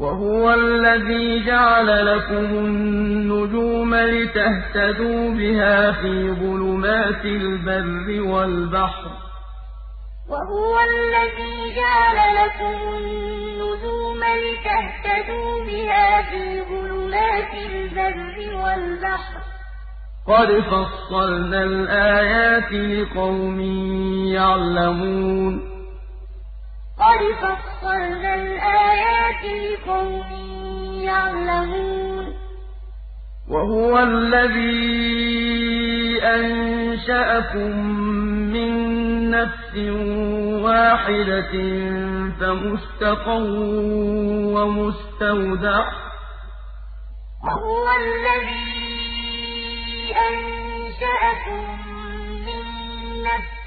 وَهُوَ الَّذِي جَعَلَ لَكُمُ النُّجُومَ لِتَهْتَدُوا بِهَا فِي ظُلُمَاتِ الْبَرِّ وَالْبَحْرِ ۗ. وَهُوَ الَّذِي جَعَلَ لَكُمُ النُّجُومَ لِتَهْتَدُوا بِهَا فِي ظُلُمَاتِ الْبَرِّ وَالْبَحْرِ. قَدْ فَصَّلْنَا الْآيَاتِ لِقَوْمٍ يَعْلَمُونَ. قَدْ فَصَّلْنَا الْآيَاتِ لِقَوْمٍ يَعْلَمُونَ وَهُوَ الَّذِي أَنشَأَكُم مِّن نَّفْسٍ وَاحِدَةٍ فَمُسْتَقَرٌّ وَمُسْتَوْدَعٌ ۗ وَهُوَ الَّذِي أَنشَأَكُم مِّن نَّفْسٍ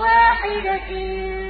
وَاحِدَةٍ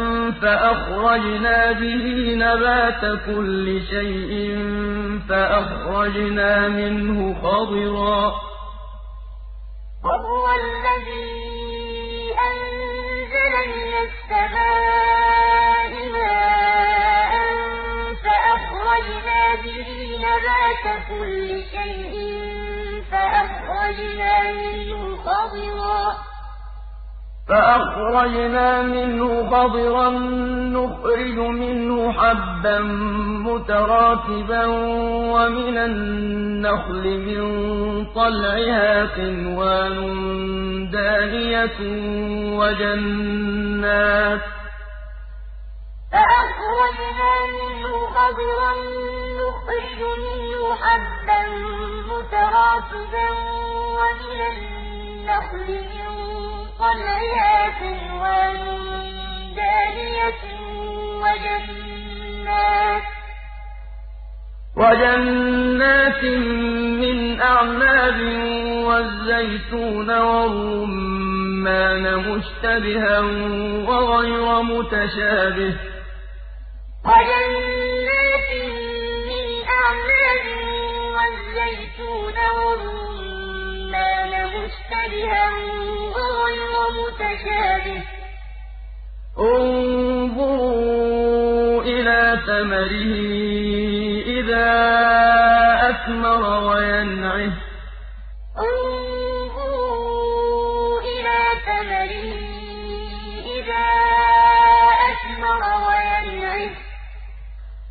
فَأَخْرَجْنَا بِهِ نَبَاتَ كُلِّ شَيْءٍ فَأَخْرَجْنَا مِنْهُ خَضِرًا. وَهُوَ الَّذِي أَنزَلَ مِنَ السَّمَاءِ مَاءً فَأَخْرَجْنَا بِهِ نَبَاتَ كُلِّ شَيْءٍ فَأَخْرَجْنَا مِنْهُ خَضِرًا. نُّخْرِجُ مِنْهُ حَبًّا مُّتَرَاكِبًا وَمِنَ النَّخْلِ مِن طَلْعِهَا قِنْوَانٌ دَانِيَةٌ وَجَنَّاتٍ فَأَخْرَجْنَا مِنْهُ خَضِرًا نُّخْرِجُ مِنْهُ حَبًّا مُّتَرَاكِبًا وَمِنَ النَّخْلِ مِن طَلْعِهَا قِنْوَانٌ دَانِيَةٌ وَجَنَّاتٍ مِّنْ أَعْنَابٍ وَالزَّيْتُونَ وَالرُّمَّانَ مُشْتَبِهًا وَغَيْرَ مُتَشَابِهٍ ۗ وَجَنَّاتٍ مِّنْ أَعْنَابٍ وَالزَّيْتُونَ وَالرُّمَّانَ مُشْتَبِهًا وَغَيْرَ مُتَشَابِهٍ ۗ انظُرُوا إِلَىٰ ثَمَرِهِ إِذَا أَثْمَرَ وَيَنْعِهِ ۚ.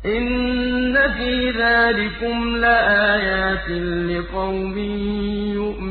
إِنَّ فِي ذَٰلِكُمْ لَآيَاتٍ لِّقَوْمٍ يُؤْمِنُونَ.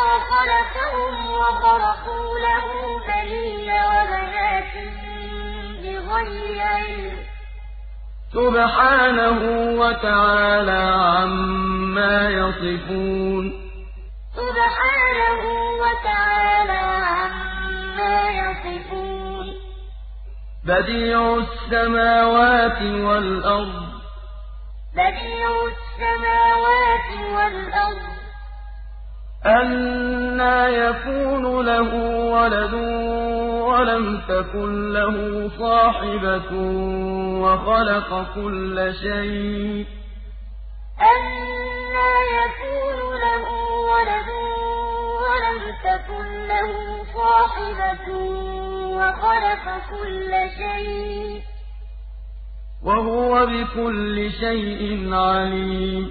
وَخَلَقَهُمْ وَخَرَقُوا لَهُ بَنِينَ وَبَنَاتٍ بِغَيْرِ عِلْمٍ ۚ. سُبْحَانَهُ وَتَعَالَىٰ عَمَّا يَصِفُونَ. سُبْحَانَهُ وَتَعَالَىٰ عَمَّا يَصِفُونَ. بَدِيعُ السَّمَاوَاتِ وَالْأَرْضِ. بَدِيعُ السَّمَاوَاتِ وَالْأَرْضِ ۖ. أَنَّىٰ يَكُونُ لَهُ وَلَدٌ وَلَمْ تَكُن لَّهُ صَاحِبَةٌ وَخَلَقَ كُلَّ شَيْءٍ ۖ أَنَّىٰ يَكُونُ لَهُ وَلَدٌ وَلَمْ تَكُن لَّهُ صَاحِبَةٌ وَخَلَقَ كُلَّ شَيْءٍ ۖ وَهُوَ بِكُلِّ شَيْءٍ عَلِيمٌ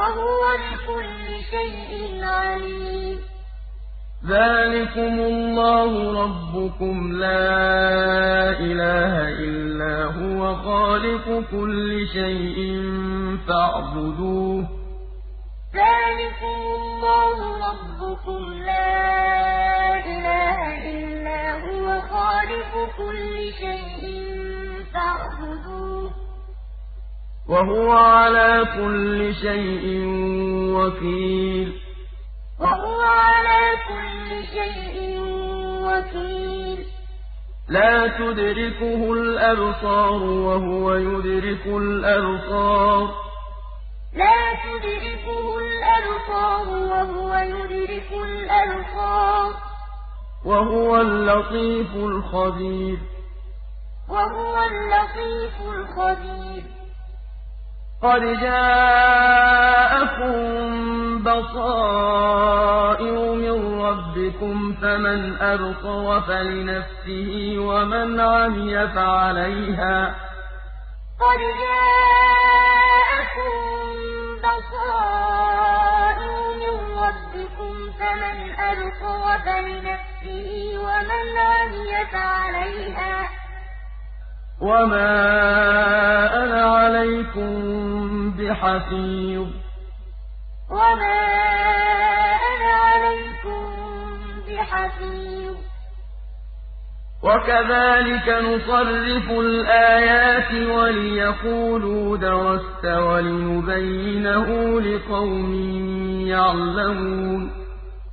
وَهُوَ بِكُلِّ شَيْءٍ عَلِيمٌ. ذَٰلِكُمُ اللَّهُ رَبُّكُمْ لَا إِلَٰهَ إِلَّا هُوَ خَالِقُ كُلِّ شَيْءٍ فَاعْبُدُوهُ ۚ. ذَٰلِكُمُ اللَّهُ رَبُّكُمْ لَا إِلَٰهَ إِلَّا هُوَ خَالِقُ كُلِّ شَيْءٍ فَاعْبُدُوهُ ۚ. وَهُوَ عَلَىٰ كُلِّ شَيْءٍ وَكِيلٌ. وَهُوَ عَلَىٰ كُلِّ شَيْءٍ وَكِيلٌ. لَّا تُدْرِكُهُ الْأَبْصَارُ وَهُوَ يُدْرِكُ الْأَبْصَارَ. لَا تُدْرِكُهُ الْأَبْصَارُ وَهُوَ يُدْرِكُ الْأَبْصَارَ. وَهُوَ اللَّطِيفُ الْخَبِيرُ. وَهُوَ اللَّطِيفُ الْخَبِيرُ. قَدْ جَاءَكُم بَصَائِرُ مِن رَّبِّكُمْ ۖ فَمَنْ أَبْصَرَ فَلِنَفْسِهِ وَمَنْ عَمِيَ فَعَلَيْهَا ۚ قَدْ جَاءَكُم بَصَائِرُ مِن وَمَا أَنَا عَلَيْكُم بِحَفِيظٍ وَمَا أَنَا عَلَيْكُم بِحَفِيظٍ وَكَذَٰلِكَ نُصَرِّفُ الْآيَاتِ وَلِيَقُولُوا دَرَسْتَ وَلِنُبَيِّنَهُ لِقَوْمٍ يَعْلَمُونَ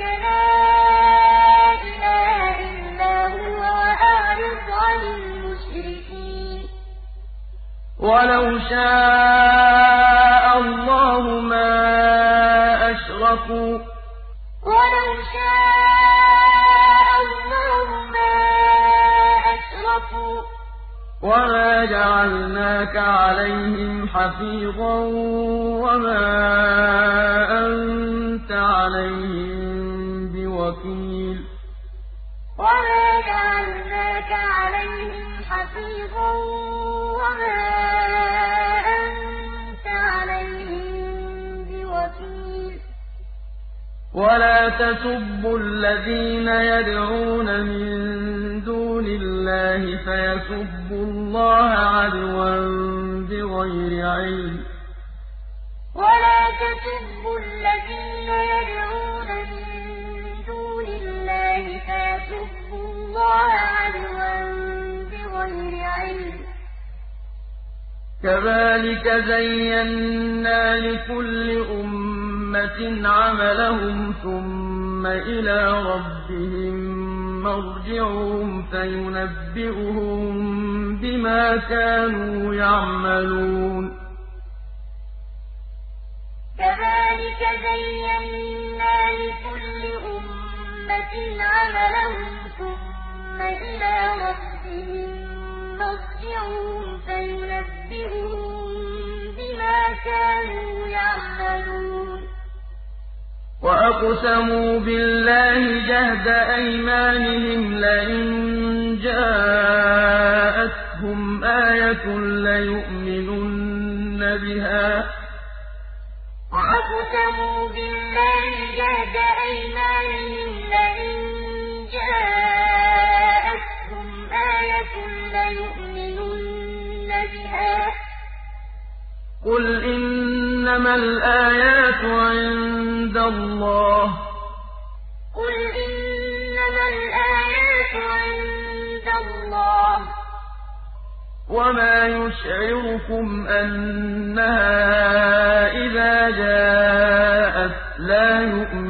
لَا إِلَٰهَ إِلَّا هُوَ ۖ وَأَعْرِضْ عَنِ الْمُشْرِكِينَ وَلَوْ شَاءَ اللَّهُ مَا أَشْرَكُوا ۗ. وَلَوْ شَاءَ اللَّهُ مَا أَشْرَكُوا ۗ. وَمَا جَعَلْنَاكَ عَلَيْهِمْ حَفِيظًا وَمَا أَنتَ عَلَيْهِم بِوَكِيلٍ وَمَا جَعَلْنَاكَ عَلَيْهِمْ حَفِيظًا وَمَا أَنتَ عَلَيْهِم بِوَكِيلٍ. وَلَا تَسُبُّوا الَّذِينَ يَدْعُونَ مِن دُونِ اللَّهِ فَيَسُبُّوا اللَّهَ عَدْوًا بِغَيْرِ عِلْمٍ ۗ. وَلَا تَسُبُّوا الَّذِينَ يَدْعُونَ مِن دُونِ اللَّهِ فَيَسُبُّوا اللَّهَ عَدْوًا بِغَيْرِ عِلْمٍ ۗ. كَذَٰلِكَ زَيَّنَّا لِكُلِّ أُمَّةٍ عَمَلَهُمْ ثُمَّ إِلَىٰ رَبِّهِم مَّرْجِعُهُمْ فَيُنَبِّئُهُم بِمَا كَانُوا يَعْمَلُونَ. كَذَٰلِكَ زَيَّنَّا لِكُلِّ أُمَّةٍ عَمَلَهُمْ ثُمَّ إِلَىٰ رَبِّهِم مَّرْجِعُهُمْ فَيُنَبِّئُهُم بِمَا كَانُوا يَعْمَلُونَ وَأَقْسَمُوا بِاللَّهِ جَهْدَ أَيْمَانِهِمْ لَئِن جَاءَتْهُمْ آيَةٌ لَّيُؤْمِنُنَّ بِهَا ۚ قُلْ إِنَّمَا الْآيَاتُ عِندَ اللَّهِ ۖ وَمَا يُشْعِرُكُمْ أَنَّهَا إِذَا جَاءَتْ لَا يُؤْمِنُونَ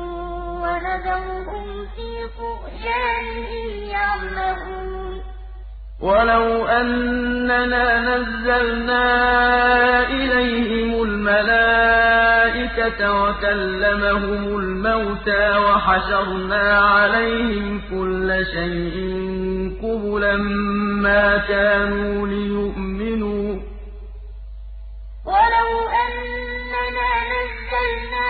وَنَذَرُهُمْ فِي طُغْيَانِهِمْ يَعْمَهُونَ. وَلَوْ أَنَّنَا نَزَّلْنَا إِلَيْهِمُ الْمَلَائِكَةَ وَكَلَّمَهُمُ الْمَوْتَىٰ وَحَشَرْنَا عَلَيْهِمْ كُلَّ شَيْءٍ قُبُلًا مَّا كَانُوا لِيُؤْمِنُوا. وَلَوْ أَنَّنَا نَزَّلْنَا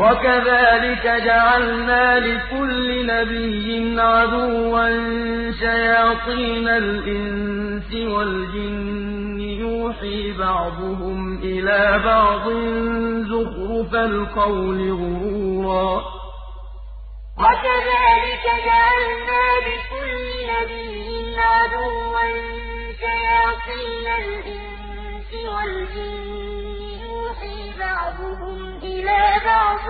وَكَذَٰلِكَ جَعَلْنَا لِكُلِّ نَبِيٍّ عَدُوًّا شَيَاطِينَ الْإِنسِ وَالْجِنِّ يُوحِي بَعْضُهُمْ إِلَىٰ بَعْضٍ زُخْرُفَ الْقَوْلِ غُرُورًا ۚ. وَكَذَٰلِكَ جَعَلْنَا لِكُلِّ نَبِيٍّ عَدُوًّا شَيَاطِينَ الْإِنسِ وَالْجِنِّ بَعْضُهُمْ إِلَىٰ بَعْضٍ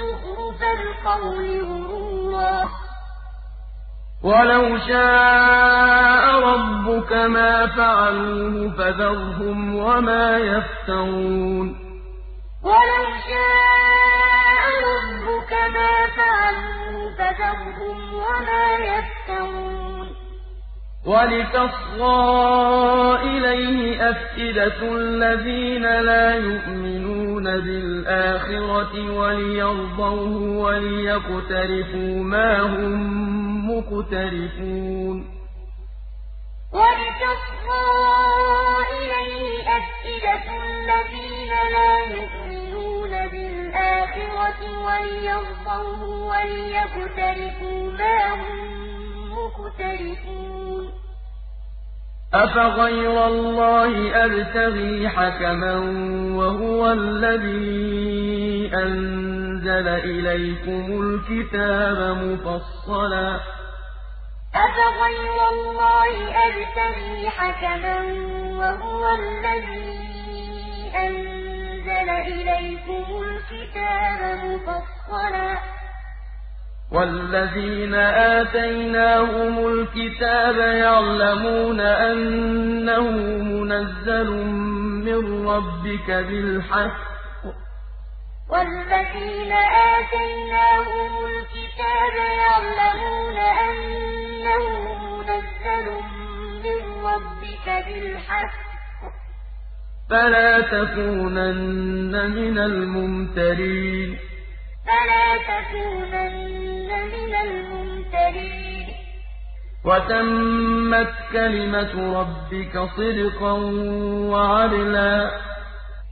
زُخْرُفَ الْقَوْلِ غُرُورًا ۚ وَلَوْ شَاءَ رَبُّكَ مَا فَعَلُوهُ فَذَرْهُمْ وَمَا يَفْتَرُونَ. وَلَوْ شَاءَ رَبُّكَ مَا فَعَلُوهُ فَذَرْهُمْ وَمَا يَفْتَرُونَ. وَلِتَصْغَىٰ إِلَيْهِ أَفْئِدَةُ الَّذِينَ لَا يُؤْمِنُونَ بِالْآخِرَةِ وَلِيَرْضَوْهُ وَلِيَقْتَرِفُوا مَا هُم مُّقْتَرِفُونَ وَلِتَصْغَىٰ إِلَيْهِ أَفْئِدَةُ الَّذِينَ لَا يُؤْمِنُونَ بِالْآخِرَةِ وَلِيَرْضَوْهُ وَلِيَقْتَرِفُوا مَا هُم مُّقْتَرِفُونَ أَفَغَيْرَ اللَّهِ أَبْتَغِي حَكَمًا وَهُوَ الَّذِي أَنزَلَ إِلَيْكُمُ الْكِتَابَ مُفَصَّلًا ۚ. أَفَغَيْرَ اللَّهِ أَبْتَغِي حَكَمًا وَهُوَ الَّذِي أَنزَلَ إِلَيْكُمُ الْكِتَابَ مُفَصَّلًا. وَالَّذِينَ آتَيْنَاهُمُ الْكِتَابَ يَعْلَمُونَ أَنَّهُ مُنَزَّلٌ مِّن رَّبِّكَ بِالْحَقِّ ۖ. وَالَّذِينَ آتَيْنَاهُمُ الْكِتَابَ يَعْلَمُونَ أَنَّهُ مُنَزَّلٌ مِّن رَّبِّكَ بِالْحَقِّ ۖ. فَلَا تَكُونَنَّ مِنَ الْمُمْتَرِينَ. فَلَا تَكُونَنَّ مِنَ الْمُمْتَرِينَ وَتَمَّتْ كَلِمَةُ رَبِّكَ صِدْقًا وَعَدْلًا ۚ.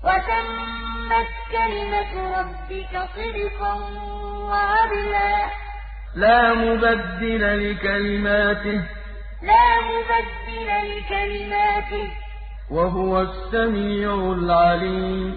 وَتَمَّتْ كَلِمَةُ رَبِّكَ صِدْقًا وَعَدْلًا ۚ. لَّا مُبَدِّلَ لِكَلِمَاتِهِ ۚ. وَهُوَ السَّمِيعُ الْعَلِيمُ.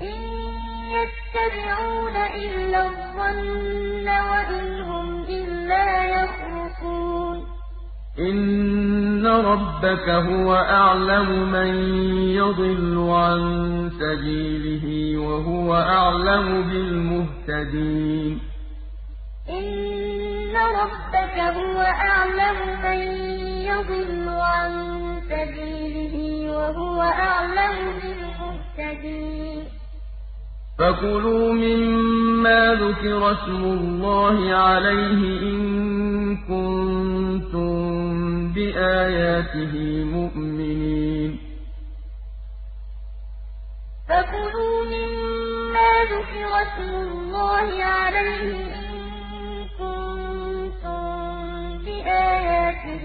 إِن يَتَّبِعُونَ إِلَّا الظَّنَّ وَإِنْ هُمْ إِلَّا يَخْرُصُونَ. إِنَّ رَبَّكَ هُوَ أَعْلَمُ مَن يَضِلُّ عَن سَبِيلِهِ وَهُوَ أَعْلَمُ بِالْمُهْتَدِينَ. إِنَّ رَبَّكَ هُوَ أَعْلَمُ مَن يَضِلُّ عَن سَبِيلِهِ وَهُوَ أَعْلَمُ بِالْمُهْتَدِينَ. فَكُلُوا مِمَّا ذُكِرَ اسْمُ اللَّهِ عَلَيْهِ إِن كُنتُم بِآيَاتِهِ مُؤْمِنِينَ فَكُلُوا مِمَّا ذُكِرَ اسْمُ اللَّهِ عَلَيْهِ إِن كُنتُم بِآيَاتِهِ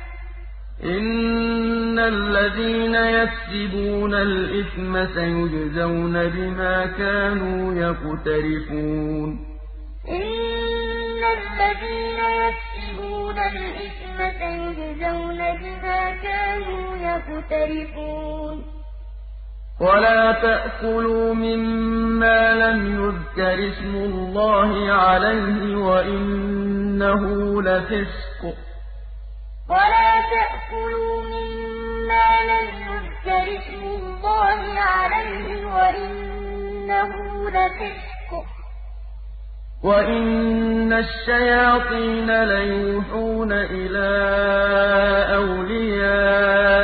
إِنَّ الَّذِينَ يَكْسِبُونَ الْإِثْمَ سَيُجْزَوْنَ بِمَا كَانُوا يَقْتَرِفُونَ إِنَّ الَّذِينَ يَكْسِبُونَ الْإِثْمَ سَيُجْزَوْنَ بِمَا كَانُوا يَقْتَرِفُونَ وَلَا تَأْكُلُوا مِمَّا لَمْ يُذْكَرِ اسْمُ اللَّهِ عَلَيْهِ وَإِنَّهُ لَفِسْقٌ ۗ وَلَا تَأْكُلُوا مِمَّا لَمْ يُذْكَرِ اسْمُ اللَّهِ عَلَيْهِ وَإِنَّهُ لَفِسْقٌ ۗ وَإِنَّ الشَّيَاطِينَ لَيُوحُونَ إِلَىٰ أَوْلِيَائِهِمْ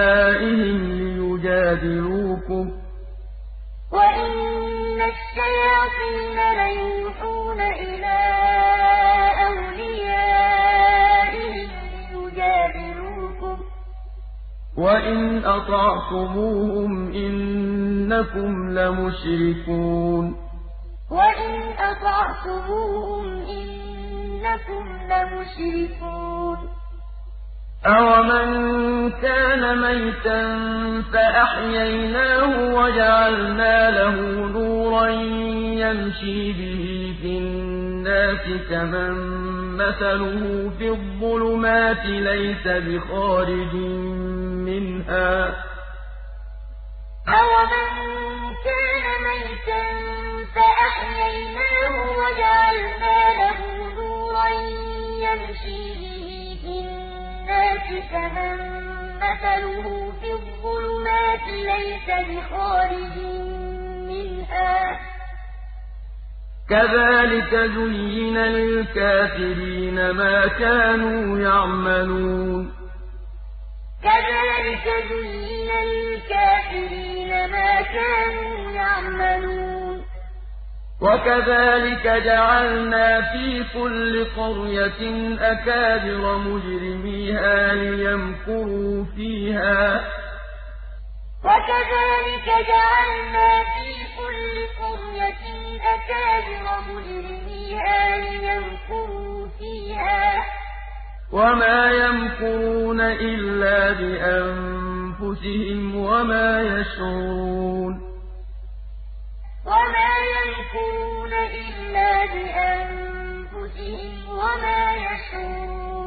لِيُجَادِلُوكُمْ ۖ. وَإِنَّ الشَّيَاطِينَ لَيُوحُونَ إِلَىٰ أَوْلِيَائِهِمْ لِيُجَادِلُوكُمْ ۖ وَإِنْ أطعتموهم إنكم لمشركون وإن أطعتموهم إنكم لمشركون أَوَمَن كَانَ مَيْتًا فَأَحْيَيْنَاهُ وَجَعَلْنَا لَهُ نُورًا يَمْشِي بِهِ فِي النَّاسِ النَّاسِ كَمَن مَّثَلُهُ فِي الظُّلُمَاتِ لَيْسَ بِخَارِجٍ مِّنْهَا ۚ. كَذَٰلِكَ زُيِّنَ لِلْكَافِرِينَ مَا كَانُوا يَعْمَلُونَ. كَذَٰلِكَ زُيِّنَ لِلْكَافِرِينَ مَا كَانُوا يَعْمَلُونَ. وَكَذَٰلِكَ جَعَلْنَا فِي كُلِّ قَرْيَةٍ أَكَابِرَ مُجْرِمِيهَا لِيَمْكُرُوا فِيهَا ۖ. وَكَذَٰلِكَ جَعَلْنَا فِي كُلِّ قَرْيَةٍ أَكَابِرَ مُجْرِمِيهَا لِيَمْكُرُوا فِيهَا ۖ. وَمَا يَمْكُرُونَ إِلَّا بِأَنفُسِهِمْ وَمَا يَشْعُرُونَ. وَمَا يَمْكُرُونَ إِلَّا بِأَنفُسِهِمْ وَمَا يَشْعُرُونَ.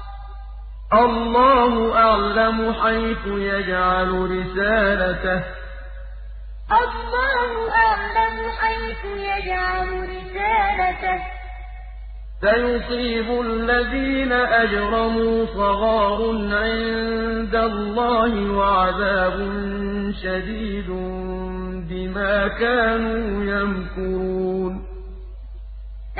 اللَّهِ ۘ اللَّهُ أَعْلَمُ حَيْثُ يَجْعَلُ رِسَالَتَهُ ۗ. سَيُصِيبُ الَّذِينَ أَجْرَمُوا صَغَارٌ عِندَ اللَّهِ وَعَذَابٌ شَدِيدٌ بِمَا كَانُوا يَمْكُرُونَ.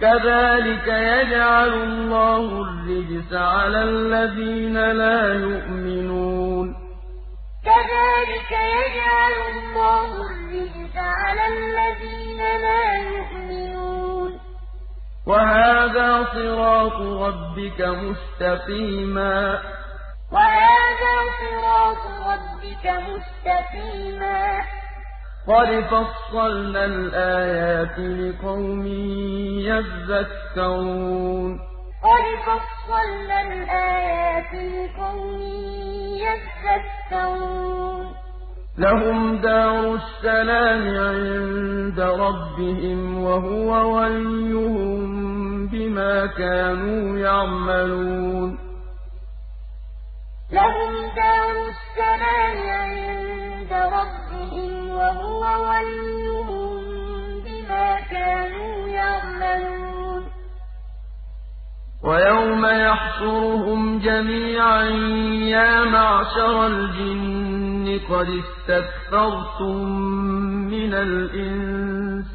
كَذَٰلِكَ يَجْعَلُ اللَّهُ الرِّجْسَ عَلَى الَّذِينَ لَا يُؤْمِنُونَ. كَذَٰلِكَ يَجْعَلُ اللَّهُ الرِّجْسَ عَلَى الَّذِينَ لَا يُؤْمِنُونَ. وَهَٰذَا صِرَاطُ رَبِّكَ مُسْتَقِيمًا ۗ. قَدْ فَصَّلْنَا الْآيَاتِ لِقَوْمٍ يَذَّكَّرُونَ. قَدْ فَصَّلْنَا الْآيَاتِ لِقَوْمٍ يَذَّكَّرُونَ. لَهُمْ دَارُ السَّلَامِ عِندَ رَبِّهِمْ ۖ وَهُوَ وَلِيُّهُم بِمَا كَانُوا يَعْمَلُونَ. لَهُمْ دَارُ السَّلَامِ عِندَ رَبِّهِمْ ۖ وَهُوَ وَلِيُّهُم بِمَا كَانُوا يَعْمَلُونَ. وَيَوْمَ يَحْشُرُهُمْ جَمِيعًا يَا مَعْشَرَ الْجِنِّ قَدِ اسْتَكْثَرْتُم مِّنَ الْإِنسِ ۖ.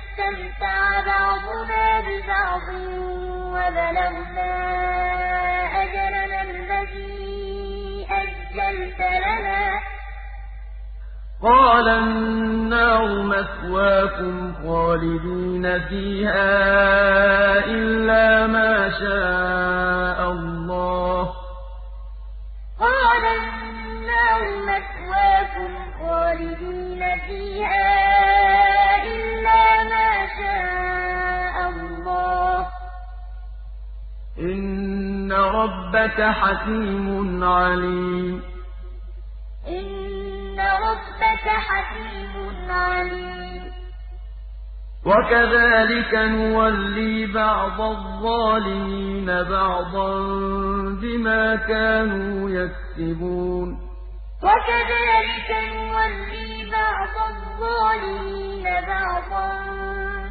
اسْتَمْتَعَ بَعْضُنَا بِبَعْضٍ وَبَلَغْنَا أَجَلَنَا الَّذِي أَجَّلْتَ لَنَا ۚ. قَالَ النَّارُ مَثْوَاكُمْ خَالِدِينَ فِيهَا إِلَّا مَا شَاءَ اللَّهُ ۗ. قَالَ النَّارُ مَثْوَاكُمْ خَالِدِينَ فِيهَا إِلَّا مَا شَاءَ اللَّهُ ۗ إِنَّ رَبَّكَ حَكِيمٌ عَلِيمٌ إِنَّ رَبَّكَ حَكِيمٌ عَلِيمٌ وَكَذَٰلِكَ نُوَلِّي بَعْضَ الظَّالِمِينَ بَعْضًا بِمَا كَانُوا يَكْسِبُونَ وَكَذَٰلِكَ نُوَلِّي بَعْضَ الظَّالِمِينَ بَعْضًا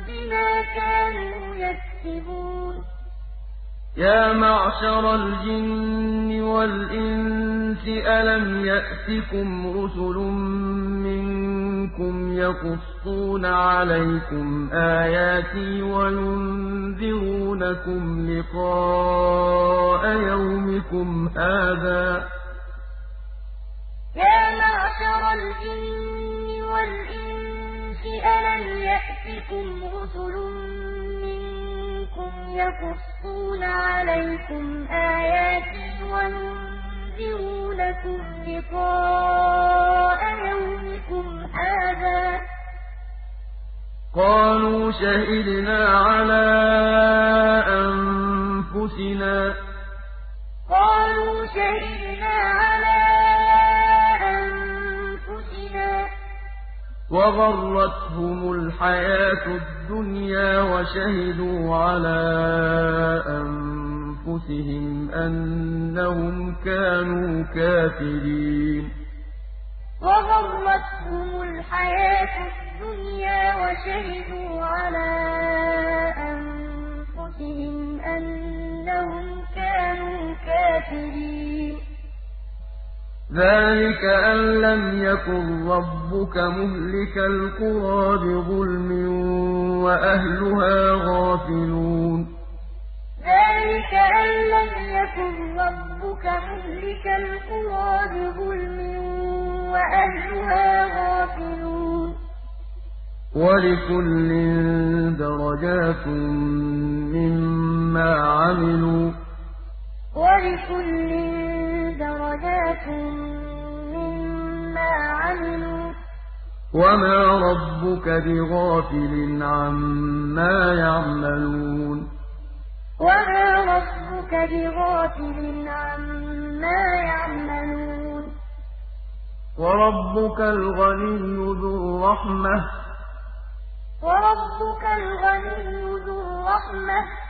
بِمَا كَانُوا يَكْسِبُونَ. يَا مَعْشَرَ الْجِنِّ وَالْإِنسِ أَلَمْ يَأْتِكُمْ رُسُلٌ مِّنكُمْ يَقُصُّونَ عَلَيْكُمْ آيَاتِي وَيُنذِرُونَكُمْ لِقَاءَ يَوْمِكُمْ هَٰذَا ۚ يَا مَعْشَرَ الْجِنِّ وَالْإِنسِ أَلَمْ يَأْتِكُمْ رُسُلٌ مِّنكُمْ يَقُصُّونَ عَلَيْكُمْ آيَاتِي وَيُنذِرُونَكُمْ لِقَاءَ يَوْمِكُمْ هَٰذَا ۚ؟ قَالُوا شَهِدْنَا عَلَىٰ أَنفُسِنَا ۖ. وَغَرَّتْهُمُ الْحَيَاةُ الدُّنْيَا وَشَهِدُوا عَلَىٰ أَنفُسِهِمْ أَنَّهُمْ كَانُوا كَافِرِينَ. وَغَرَّتْهُمُ الْحَيَاةُ الدُّنْيَا وَشَهِدُوا عَلَىٰ أَنفُسِهِمْ أَنَّهُمْ كَانُوا كَافِرِينَ. ذَٰلِكَ أَن لَّمْ يَكُن رَّبُّكَ مُهْلِكَ الْقُرَىٰ بِظُلْمٍ وَأَهْلُهَا غَافِلُونَ ذَٰلِكَ أَن لَّمْ يَكُن رَّبُّكَ مُهْلِكَ الْقُرَىٰ بِظُلْمٍ وَأَهْلُهَا غَافِلُونَ وَلِكُلٍّ دَرَجَاتٌ مِّمَّا عَمِلُوا ۖ وَلِكُلٍّ دَرَجَاتٌ مِّمَّا عَمِلُوا ۚ. وَمَا رَبُّكَ بِغَافِلٍ عَمَّا يَعْمَلُونَ. وَمَا رَبُّكَ بِغَافِلٍ عَمَّا يَعْمَلُونَ. وَرَبُّكَ الْغَنِيُّ ذُو الرَّحْمَةِ ۚ. وَرَبُّكَ الْغَنِيُّ ذُو الرَّحْمَةِ ۚ.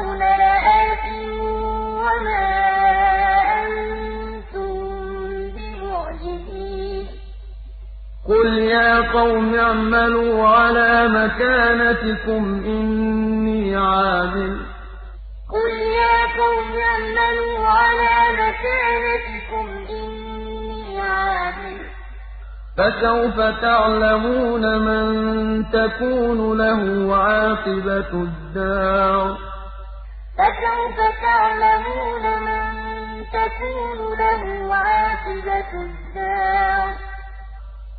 قُلْ يَا قَوْمِ اعْمَلُوا عَلَىٰ مَكَانَتِكُمْ إِنِّي عَامِلٌ ۖ قُلْ يَا قَوْمِ اعْمَلُوا عَلَىٰ مَكَانَتِكُمْ إِنِّي عَامِلٌ فَسَوْفَ تَعْلَمُونَ مَن تَكُونُ لَهُ عَاقِبَةُ الدَّارِ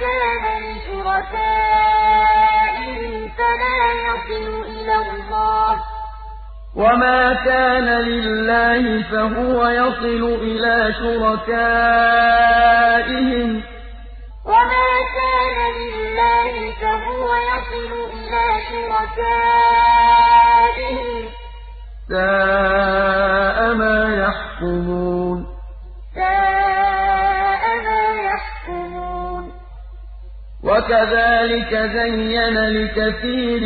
كَانَ لِشُرَكَائِهِمْ فَلَا يَصِلُ إِلَى اللَّهِ ۖ. وَمَا كَانَ لِلَّهِ فَهُوَ يَصِلُ إِلَىٰ شُرَكَائِهِمْ ۗ. وَمَا كَانَ لِلَّهِ فَهُوَ يَصِلُ إِلَىٰ شُرَكَائِهِمْ ۗ. سَاءَ مَا يَحْكُمُونَ. وَكَذَٰلِكَ زَيَّنَ لِكَثِيرٍ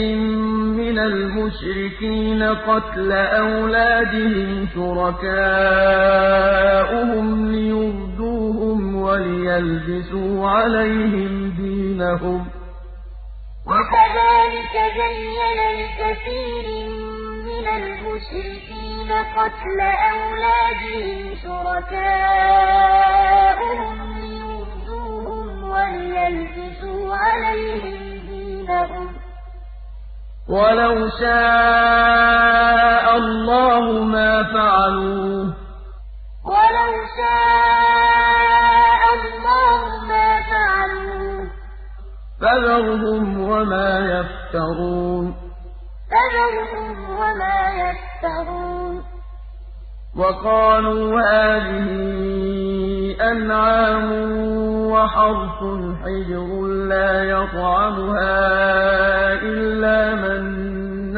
مِّنَ الْمُشْرِكِينَ قَتْلَ أَوْلَادِهِمْ شُرَكَاؤُهُمْ لِيُرْدُوهُمْ وَلِيَلْبِسُوا عَلَيْهِمْ دِينَهُمْ ۖ. وَكَذَٰلِكَ زَيَّنَ لِكَثِيرٍ مِّنَ الْمُشْرِكِينَ قَتْلَ أَوْلَادِهِمْ شُرَكَاؤُهُمْ وَلِيَلْبِسُوا عَلَيْهِمْ دِينَهُمْ ۖ. وَلَوْ شَاءَ اللَّهُ مَا فَعَلُوهُ ۖ. وَلَوْ شَاءَ اللَّهُ مَا فَعَلُوهُ ۖ. فَذَرْهُمْ وَمَا يَفْتَرُونَ. فَذَرْهُمْ وَمَا يَفْتَرُونَ. وَقَالُوا هَٰذِهِ أَنْعَامٌ وَحَرْثٌ حِجْرٌ لَّا يَطْعَمُهَا إِلَّا مَن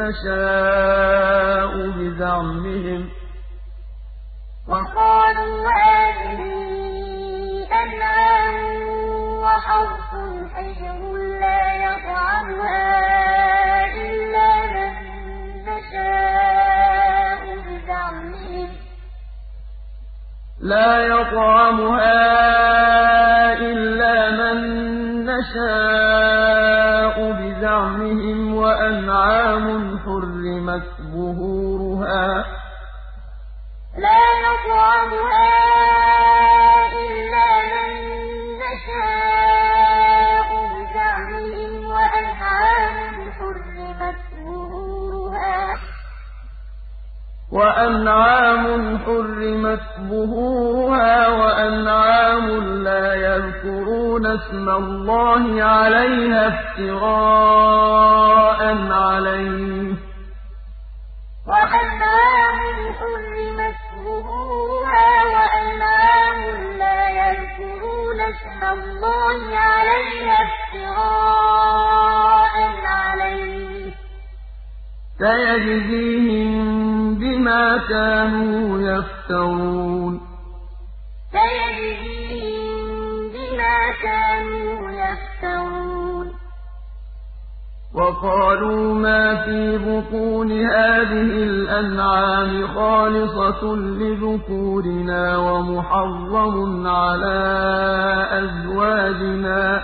نَّشَاءُ بِزَعْمِهِمْ ۚ. لَا يَطْعَمُهَا إِلَّا مَن نَّشَاءُ بِزَعْمِهِمْ ۚ وَأَنْعَامٌ حُرِّمَتْ ظُهُورُهَا. وَأَنْعَامٌ حُرِّمَتْ ظُهُورُهَا وَأَنْعَامٌ لَّا يَذْكُرُونَ اسْمَ اللَّهِ عَلَيْهَا افْتِرَاءً عَلَيْهِ ۚ. سَيَجْزِيهِم بِمَا كَانُوا يَفْتَرُونَ. سَيَجْزِيهِم بِمَا كَانُوا يَفْتَرُونَ وَقَالُوا مَا فِي بُطُونِ هَٰذِهِ الْأَنْعَامِ خَالِصَةٌ لِّذُكُورِنَا وَمُحَرَّمٌ عَلَىٰ أَزْوَاجِنَا ۖ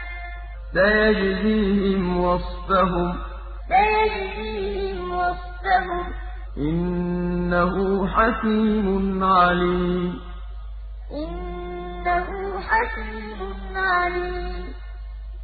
سَيَجْزِيهِمْ وَصْفَهُمْ ۚ. إِنَّهُ حَكِيمٌ عَلِيمٌ. إِنَّهُ حَكِيمٌ عَلِيمٌ.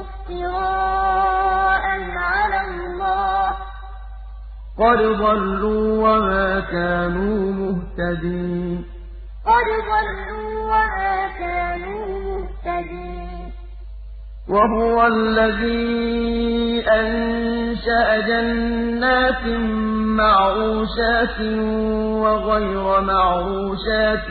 افْتِرَاءً عَلَى اللَّهِ ۚ. قَدْ ضَلُّوا وَمَا كَانُوا مُهْتَدِينَ. قَدْ ضَلُّوا وَمَا كَانُوا مُهْتَدِينَ. وَهُوَ الَّذِي أَنشَأَ جَنَّاتٍ مَّعْرُوشَاتٍ وَغَيْرَ مَعْرُوشَاتٍ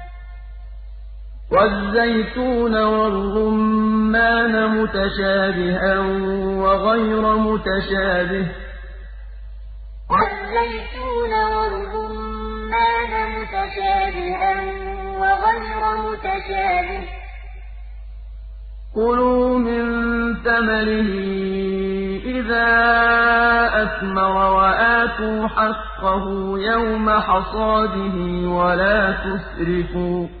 وَالزَّيْتُونَ وَالرُّمَّانَ مُتَشَابِهًا وَغَيْرَ مُتَشَابِهٍ ۗ. وَالزَّيْتُونَ وَالرُّمَّانَ مُتَشَابِهًا وَغَيْرَ مُتَشَابِهٍ ۗ. كُلُوا مِن ثَمَرِهِ إِذَا أَثْمَرَ وَآتُوا حَقَّهُ يَوْمَ حَصَادِهِ وَلَا تُسْرِفُوا ۚ.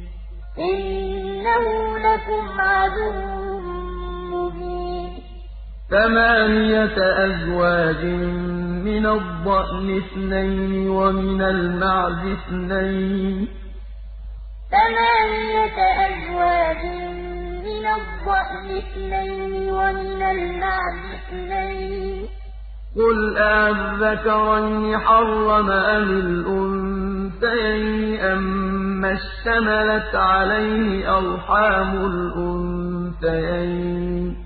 إِنَّهُ لَكُمْ عَدُوٌّ مُّبِينٌ. ثَمَانِيَةَ أَزْوَاجٍ مِّنَ الضَّأْنِ اثْنَيْنِ وَمِنَ الْمَعْزِ اثْنَيْنِ ۗ. ثَمَانِيَةَ أَزْوَاجٍ مِّنَ الضَّأْنِ اثْنَيْنِ وَمِنَ الْمَعْزِ اثْنَيْنِ ۗ. قُلْ أَلذَّكَرَيْنِ حَرَّمَ أَمِ الْأُنثَيَيْنِ أَمَّا اشْتَمَلَتْ عَلَيْهِ أَرْحَامُ الْأُنثَيَيْنِ ۖ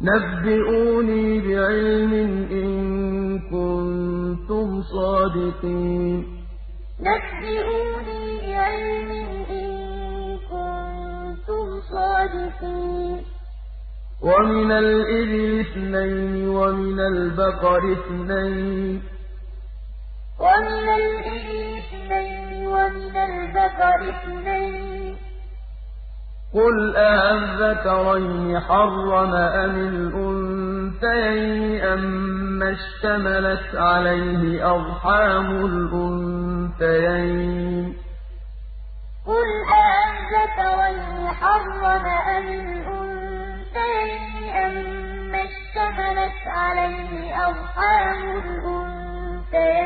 نَبِّئُونِي بِعِلْمٍ إِن كُنتُمْ صَادِقِينَ. نَبِّئُونِي بِعِلْمٍ إِن كُنتُمْ صَادِقِينَ. وَمِنَ الْإِبِلِ اثْنَيْنِ وَمِنَ الْبَقَرِ اثْنَيْنِ ۗ. وَمِنَ الْإِبِلِ اثْنَيْنِ وَمِنَ الْبَقَرِ اثْنَيْنِ ۗ. قُلْ أَلذَّكَرَيْنِ حَرَّمَ أَمِ الْأُنثَيَيْنِ أَمَّا اشْتَمَلَتْ عَلَيْهِ أَرْحَامُ الْأُنثَيَيْنِ ۖ؟ قُلْ حَرَّمَ أَمِ الْأُنثَيَيْنِ أَمَّا اشْتَمَلَتْ عَلَيْهِ أَرْحَامُ الْأُنثَيَيْنِ ۖ؟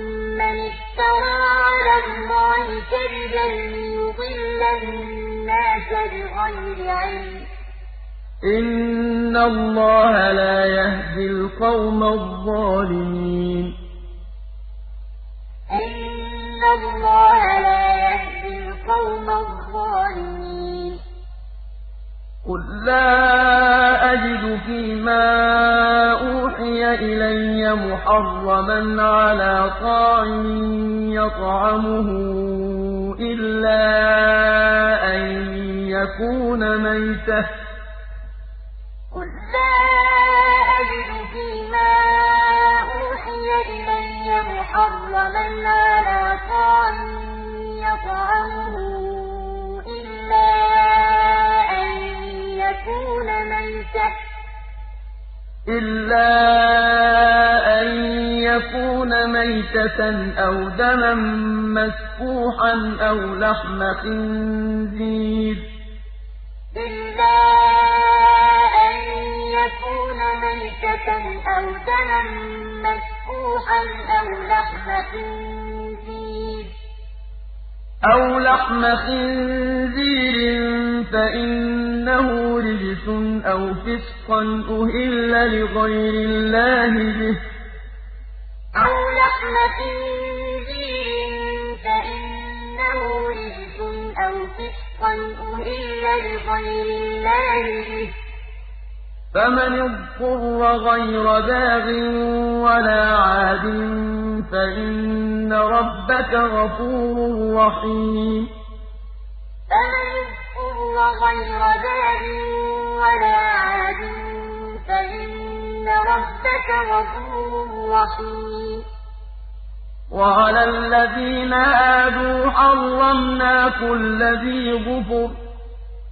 ممن افترى على الله كذبا ليضل الناس بغير علم. إن الله لا يهدي القوم الظالمين. إن الله لا يهدي القوم الظالمين. قل لا أجد فيما أوحي إلي محرما على طاعم يطعمه إلا أن يكون ميتة ميتة إلا أن يكون ميتة أو دما مسفوحا أو لحم خنزير. إلا أن يكون ميتة أو دما مسفوحا أو لحم خنزير. أو لحم خنزير فإنه رجس أو فسقا أهل لغير الله به فمن اضطر غير باغ ولا عاد فإن ربك غفور رحيم. فمن اضطر غير باغ ولا عاد فإن ربك غفور رحيم. وعلى الذين هادوا حرمنا كل ذي ظفر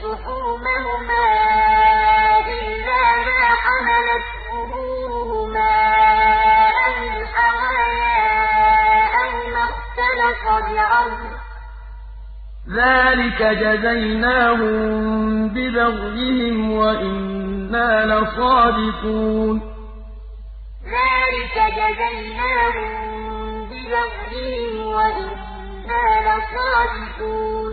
شحومهما إلا ما حملت ظهورهما أو الحوايا أو ما اختلط بعظم ذلك جزيناهم ببغيهم وإنا لصادقون. ذلك جزيناهم ببغيهم وإنا لصادقون.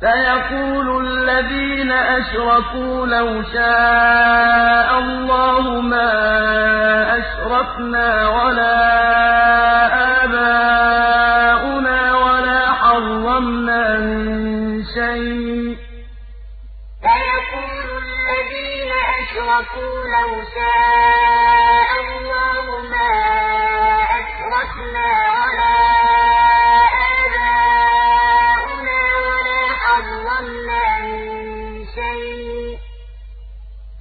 سيقول الذين أشركوا لو شاء الله ما أشركنا ولا آباؤنا ولا حرمنا من شيء. سيقول الذين أشركوا لو شاء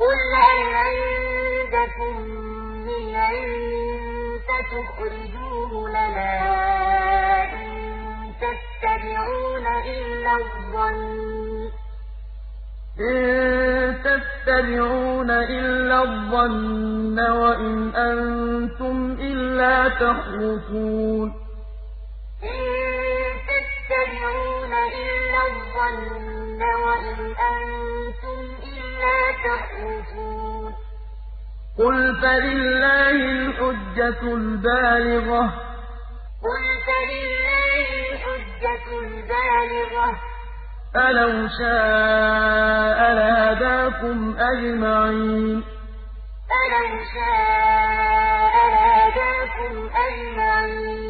قل هل عندكم من علم فتخرجوه لنا إن تتبعون إلا الظن وَإِنْ أَنتُمْ إِلَّا تَخْرُصُونَ إِن تَتَّبِعُونَ إِلَّا الظَّنَّ وَإِنْ أَنتُمْ إِلَّا تَخْرُصُونَ قُلْ فَلِلَّهِ الْحُجَّةُ الْبَالِغَةُ. فَلَوْ شَاءَ لَهَدَاكُمْ أَجْمَعِينَ. فَلَوْ شَاءَ لَهَدَاكُمْ أَجْمَعِينَ.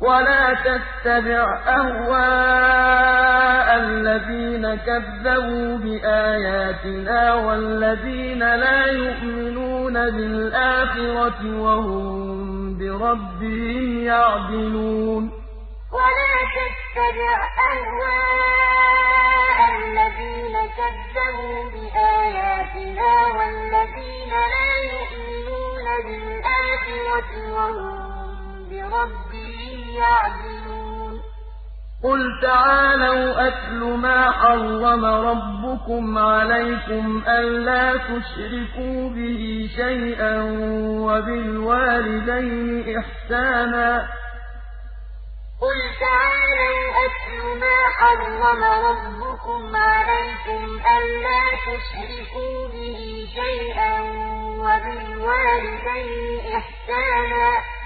وَلَا تَتَّبِعْ أَهْوَاءَ الَّذِينَ كَذَّبُوا بِآيَاتِنَا وَالَّذِينَ لَا يُؤْمِنُونَ بِالْآخِرَةِ وَهُم بِرَبِّهِمْ يَعْدِلُونَ. وَلَا تَتَّبِعْ أَهْوَاءَ الَّذِينَ كَذَّبُوا بِآيَاتِنَا وَالَّذِينَ لَا يُؤْمِنُونَ بِالْآخِرَةِ وَهُم بِرَبِّهِمْ يَعْدِلُونَ. قُلْ تَعَالَوْا أَتْلُ مَا حَرَّمَ رَبُّكُمْ عَلَيْكُمْ أَلَّا تُشْرِكُوا بِهِ شَيْئًا وَبِالْوَالِدَيْنِ إِحْسَانًا. قُلْ تَعَالَوْا مَا حَرَّمَ رَبُّكُمْ عَلَيْكُمْ أَلَّا تُشْرِكُوا بِهِ شَيْئًا وَبِالْوَالِدَيْنِ إِحْسَانًا ۖ.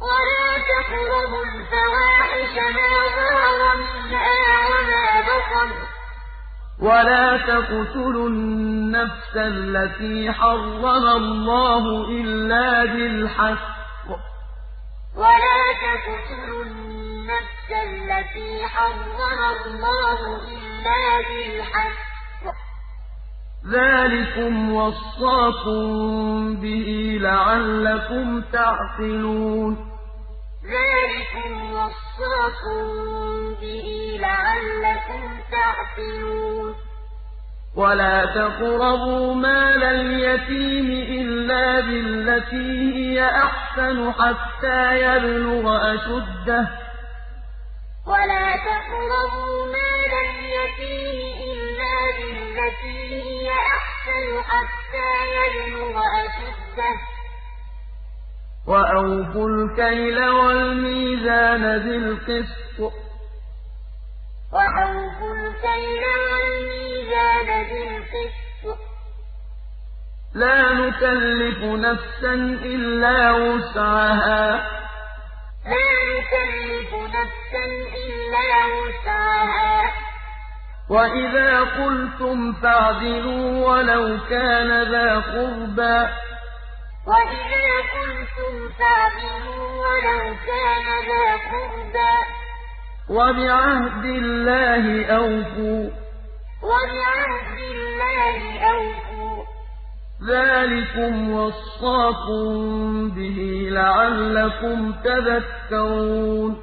وَلَا تَقْرَبُوا الْفَوَاحِشَ مَا ظَهَرَ مِنْهَا وَمَا بَطَنَ ۖ. وَلَا تَقْتُلُوا النَّفْسَ الَّتِي حَرَّمَ اللَّهُ إِلَّا بِالْحَقِّ ۗ. ذَٰلِكُمْ وَصَّاكُم بِهِ لَعَلَّكُمْ تَعْقِلُونَ ذَٰلِكُمْ وَصَّاكُم بِهِ لَعَلَّكُمْ تَعْقِلُونَ وَلَا تَقْرَبُوا مَالَ الْيَتِيمِ إِلَّا بِالَّتِي هِيَ أَحْسَنُ حَتَّىٰ يَبْلُغَ أَشُدَّهُ ۖ وَلَا تَقْرَبُوا مَالَ الْيَتِيمِ إِلَّا بِالَّتِي هِيَ أَحْسَنُ حَتَّىٰ يَبْلُغَ أَشُدَّهُ ۖ. وَأَوْفُوا الْكَيْلَ وَالْمِيزَانَ بِالْقِسْطِ ۖ. وَأَوْفُوا الْكَيْلَ وَالْمِيزَانَ بِالْقِسْطِ ۖ. لَا نُكَلِّفُ نَفْسًا إِلَّا وُسْعَهَا ۖ. لَا نُكَلِّفُ نَفْسًا إِلَّا وُسْعَهَا ۖ. وَإِذَا قُلْتُمْ فَاعْدِلُوا وَلَوْ كَانَ ذَا قُرْبَىٰ ۖ وَإِذَا قُلْتُمْ فَاعْدِلُوا وَلَوْ كَانَ ذَا قُرْبَىٰ ۖ وَبِعَهْدِ اللَّهِ أَوْفُوا ۚ وَبِعَهْدِ اللَّهِ أَوْفُوا ۚ ذَٰلِكُمْ وَصَّاكُم بِهِ لَعَلَّكُمْ تَذَكَّرُونَ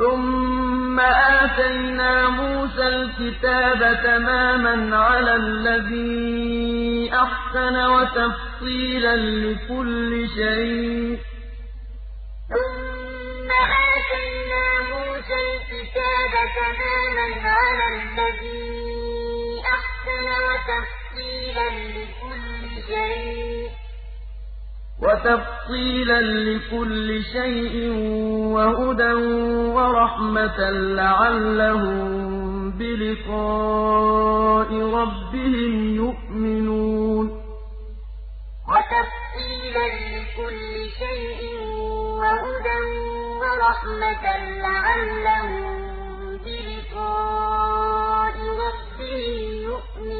ثُمَّ آتَيْنَا مُوسَى الْكِتَابَ تَمَامًا عَلَى الَّذِي أَحْسَنَ وَتَفْصِيلًا لِّكُلِّ شَيْءٍ. ثُمَّ آتَيْنَا مُوسَى الْكِتَابَ تَمَامًا عَلَى الَّذِي أَحْسَنَ وَتَفْصِيلًا لِّكُلِّ شَيْءٍ. وَتَفْصِيلًا لِّكُلِّ شَيْءٍ وَهُدًى وَرَحْمَةً لَّعَلَّهُم بِلِقَاءِ رَبِّهِمْ يُؤْمِنُونَ. وَتَفْصِيلًا لِّكُلِّ شَيْءٍ وَهُدًى وَرَحْمَةً لَّعَلَّهُم بِلِقَاءِ رَبِّهِمْ يُؤْمِنُونَ.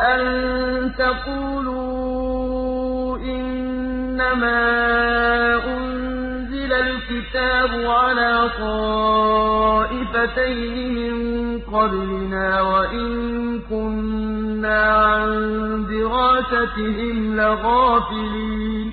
أَن تَقُولُوا إِنَّمَا أُنزِلَ الْكِتَابُ عَلَىٰ طَائِفَتَيْنِ مِن قَبْلِنَا وَإِن كُنَّا عَن دِرَاسَتِهِمْ لَغَافِلِينَ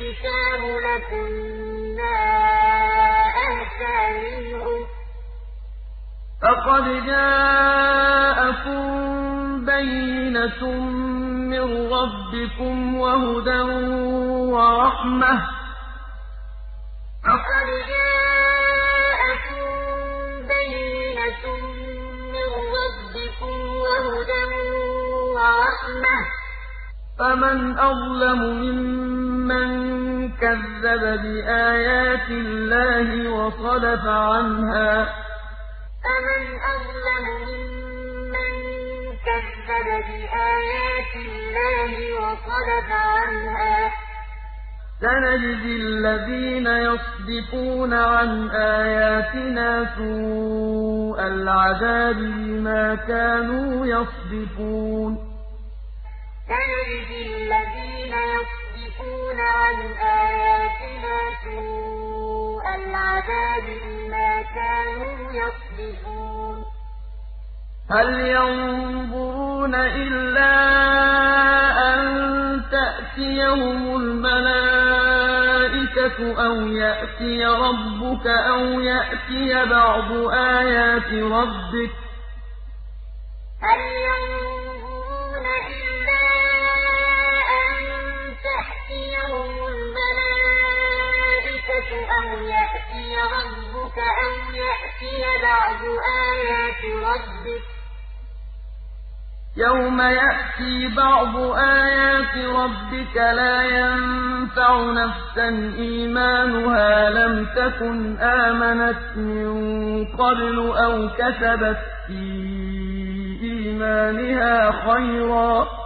الْكِتَابُ لَكُنَّا أَهْدَىٰ مِنْهُمْ ۚ فَقَدْ جَاءَكُم بَيِّنَةٌ مِّن رَّبِّكُمْ وَهُدًى وَرَحْمَةٌ ۚ. فَمَنْ أَظْلَمُ مِمَّن كَذَّبَ بِآيَاتِ اللَّهِ وَصَدَفَ عَنْهَا ۗ. فَمَنْ أَظْلَمُ مِمَّن كَذَّبَ بِآيَاتِ اللَّهِ وَصَدَفَ عَنْهَا ۗ. سَنَجْزِي الَّذِينَ يَصْدِفُونَ عَنْ آيَاتِنَا سُوءَ الْعَذَابِ بِمَا كَانُوا يَصْدِفُونَ. سَنَجْزِي الَّذِينَ يَصْدِفُونَ عَنْ آيَاتِنَا سُوءَ الْعَذَابِ بِمَا كَانُوا يَصْدِفُونَ هَلْ يَنظُرُونَ إِلَّا أَن تَأْتِيَهُمُ الْمَلَائِكَةُ أَوْ يَأْتِيَ رَبُّكَ أَوْ يَأْتِيَ بَعْضُ آيَاتِ رَبِّكَ ۗ؟ أَوْ يَأْتِيَ رَبُّكَ أَوْ يَأْتِيَ بَعْضُ آيَاتِ رَبِّكَ ۗ يَوْمَ يَأْتِي بَعْضُ آيَاتِ رَبِّكَ لَا يَنفَعُ نَفْسًا إِيمَانُهَا لَمْ تَكُنْ آمَنَتْ مِن قَبْلُ أَوْ كَسَبَتْ فِي إِيمَانِهَا خَيْرًا ۗ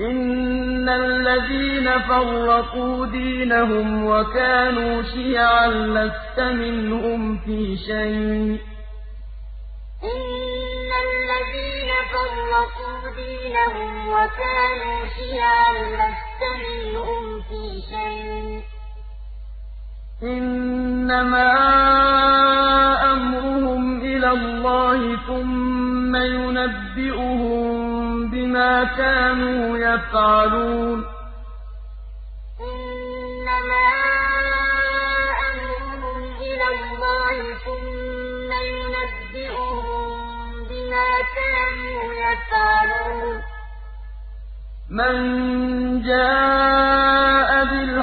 إِنَّ الَّذِينَ فَرَّقُوا دِينَهُمْ وَكَانُوا شِيَعًا لَّسْتَ مِنْهُمْ فِي شَيْءٍ ۚ. إِنَّ الَّذِينَ فَرَّقُوا دِينَهُمْ وَكَانُوا شِيَعًا لَّسْتَ مِنْهُمْ فِي شَيْءٍ ۚ. إِنَّمَا أَمْرُهُمْ إِلَى اللَّهِ ثُمَّ يُنَبِّئُهُم بِمَا كَانُوا يَفْعَلُونَ إِنَّمَا أَمْرُهُمْ إِلَى اللَّهِ ثُمَّ يُنَبِّئُهُم بِمَا كَانُوا يَفْعَلُونَ مَن جَاءَ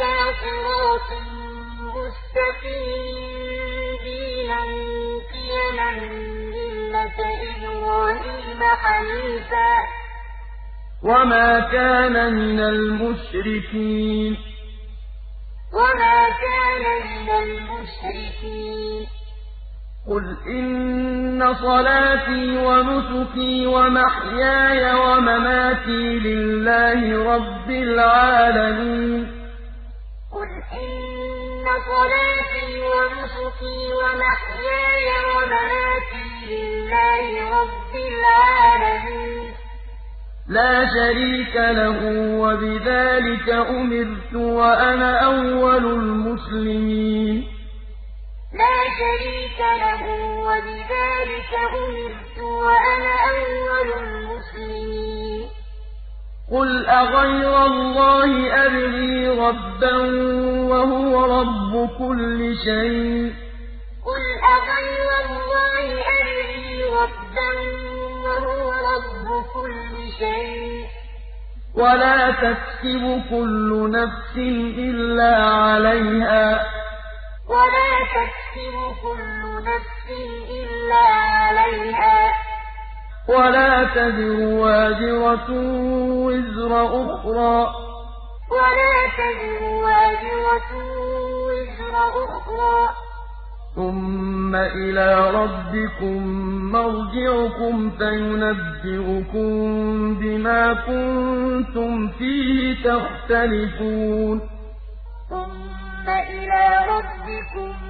إِلَىٰ صِرَاطٍ مُّسْتَقِيمٍ دِينًا قِيَمًا مِّلَّةَ إِبْرَاهِيمَ حَنِيفًا ۖ. وَمَا كَانَ مِنَ الْمُشْرِكِينَ. وَمَا كَانَ مِنَ الْمُشْرِكِينَ. قُلْ إِنَّ صَلَاتِي وَنُسُكِي وَمَحْيَايَ وَمَمَاتِي لِلَّهِ رَبِّ الْعَالَمِينَ. صَلَاتِي وَنُسُكِي وَمَحْيَايَ وَمَمَاتِي لِلَّهِ رَبِّ الْعَالَمِينَ. لَا شَرِيكَ لَهُ ۖ وَبِذَٰلِكَ أُمِرْتُ وَأَنَا أَوَّلُ الْمُسْلِمِينَ. لَا شَرِيكَ لَهُ ۖ وَبِذَٰلِكَ أُمِرْتُ وَأَنَا أَوَّلُ الْمُسْلِمِينَ. قُلْ أَغَيْرَ اللَّهِ أَبْغِي رَبًّا وَهُوَ رَبُّ كُلِّ شَيْءٍ ۚ قُلْ أَغَيْرَ اللَّهِ أَبْغِي رَبًّا وَهُوَ رَبُّ كُلِّ شَيْءٍ ۚ وَلَا تَكْسِبُ كُلُّ نَفْسٍ إِلَّا عَلَيْهَا ۚ وَلَا تَزِرُ وَازِرَةٌ وِزْرَ أُخْرَىٰ ۚ. وَلَا تَزِرُ وَازِرَةٌ وِزْرَ أُخْرَىٰ ۚ. ثُمَّ إِلَىٰ رَبِّكُم مَّرْجِعُكُمْ فَيُنَبِّئُكُم بِمَا كُنتُمْ فِيهِ تَخْتَلِفُونَ. ثُمَّ إِلَىٰ رَبِّكُم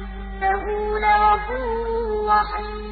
لَغَفُورٌ رَّحِيمٌ.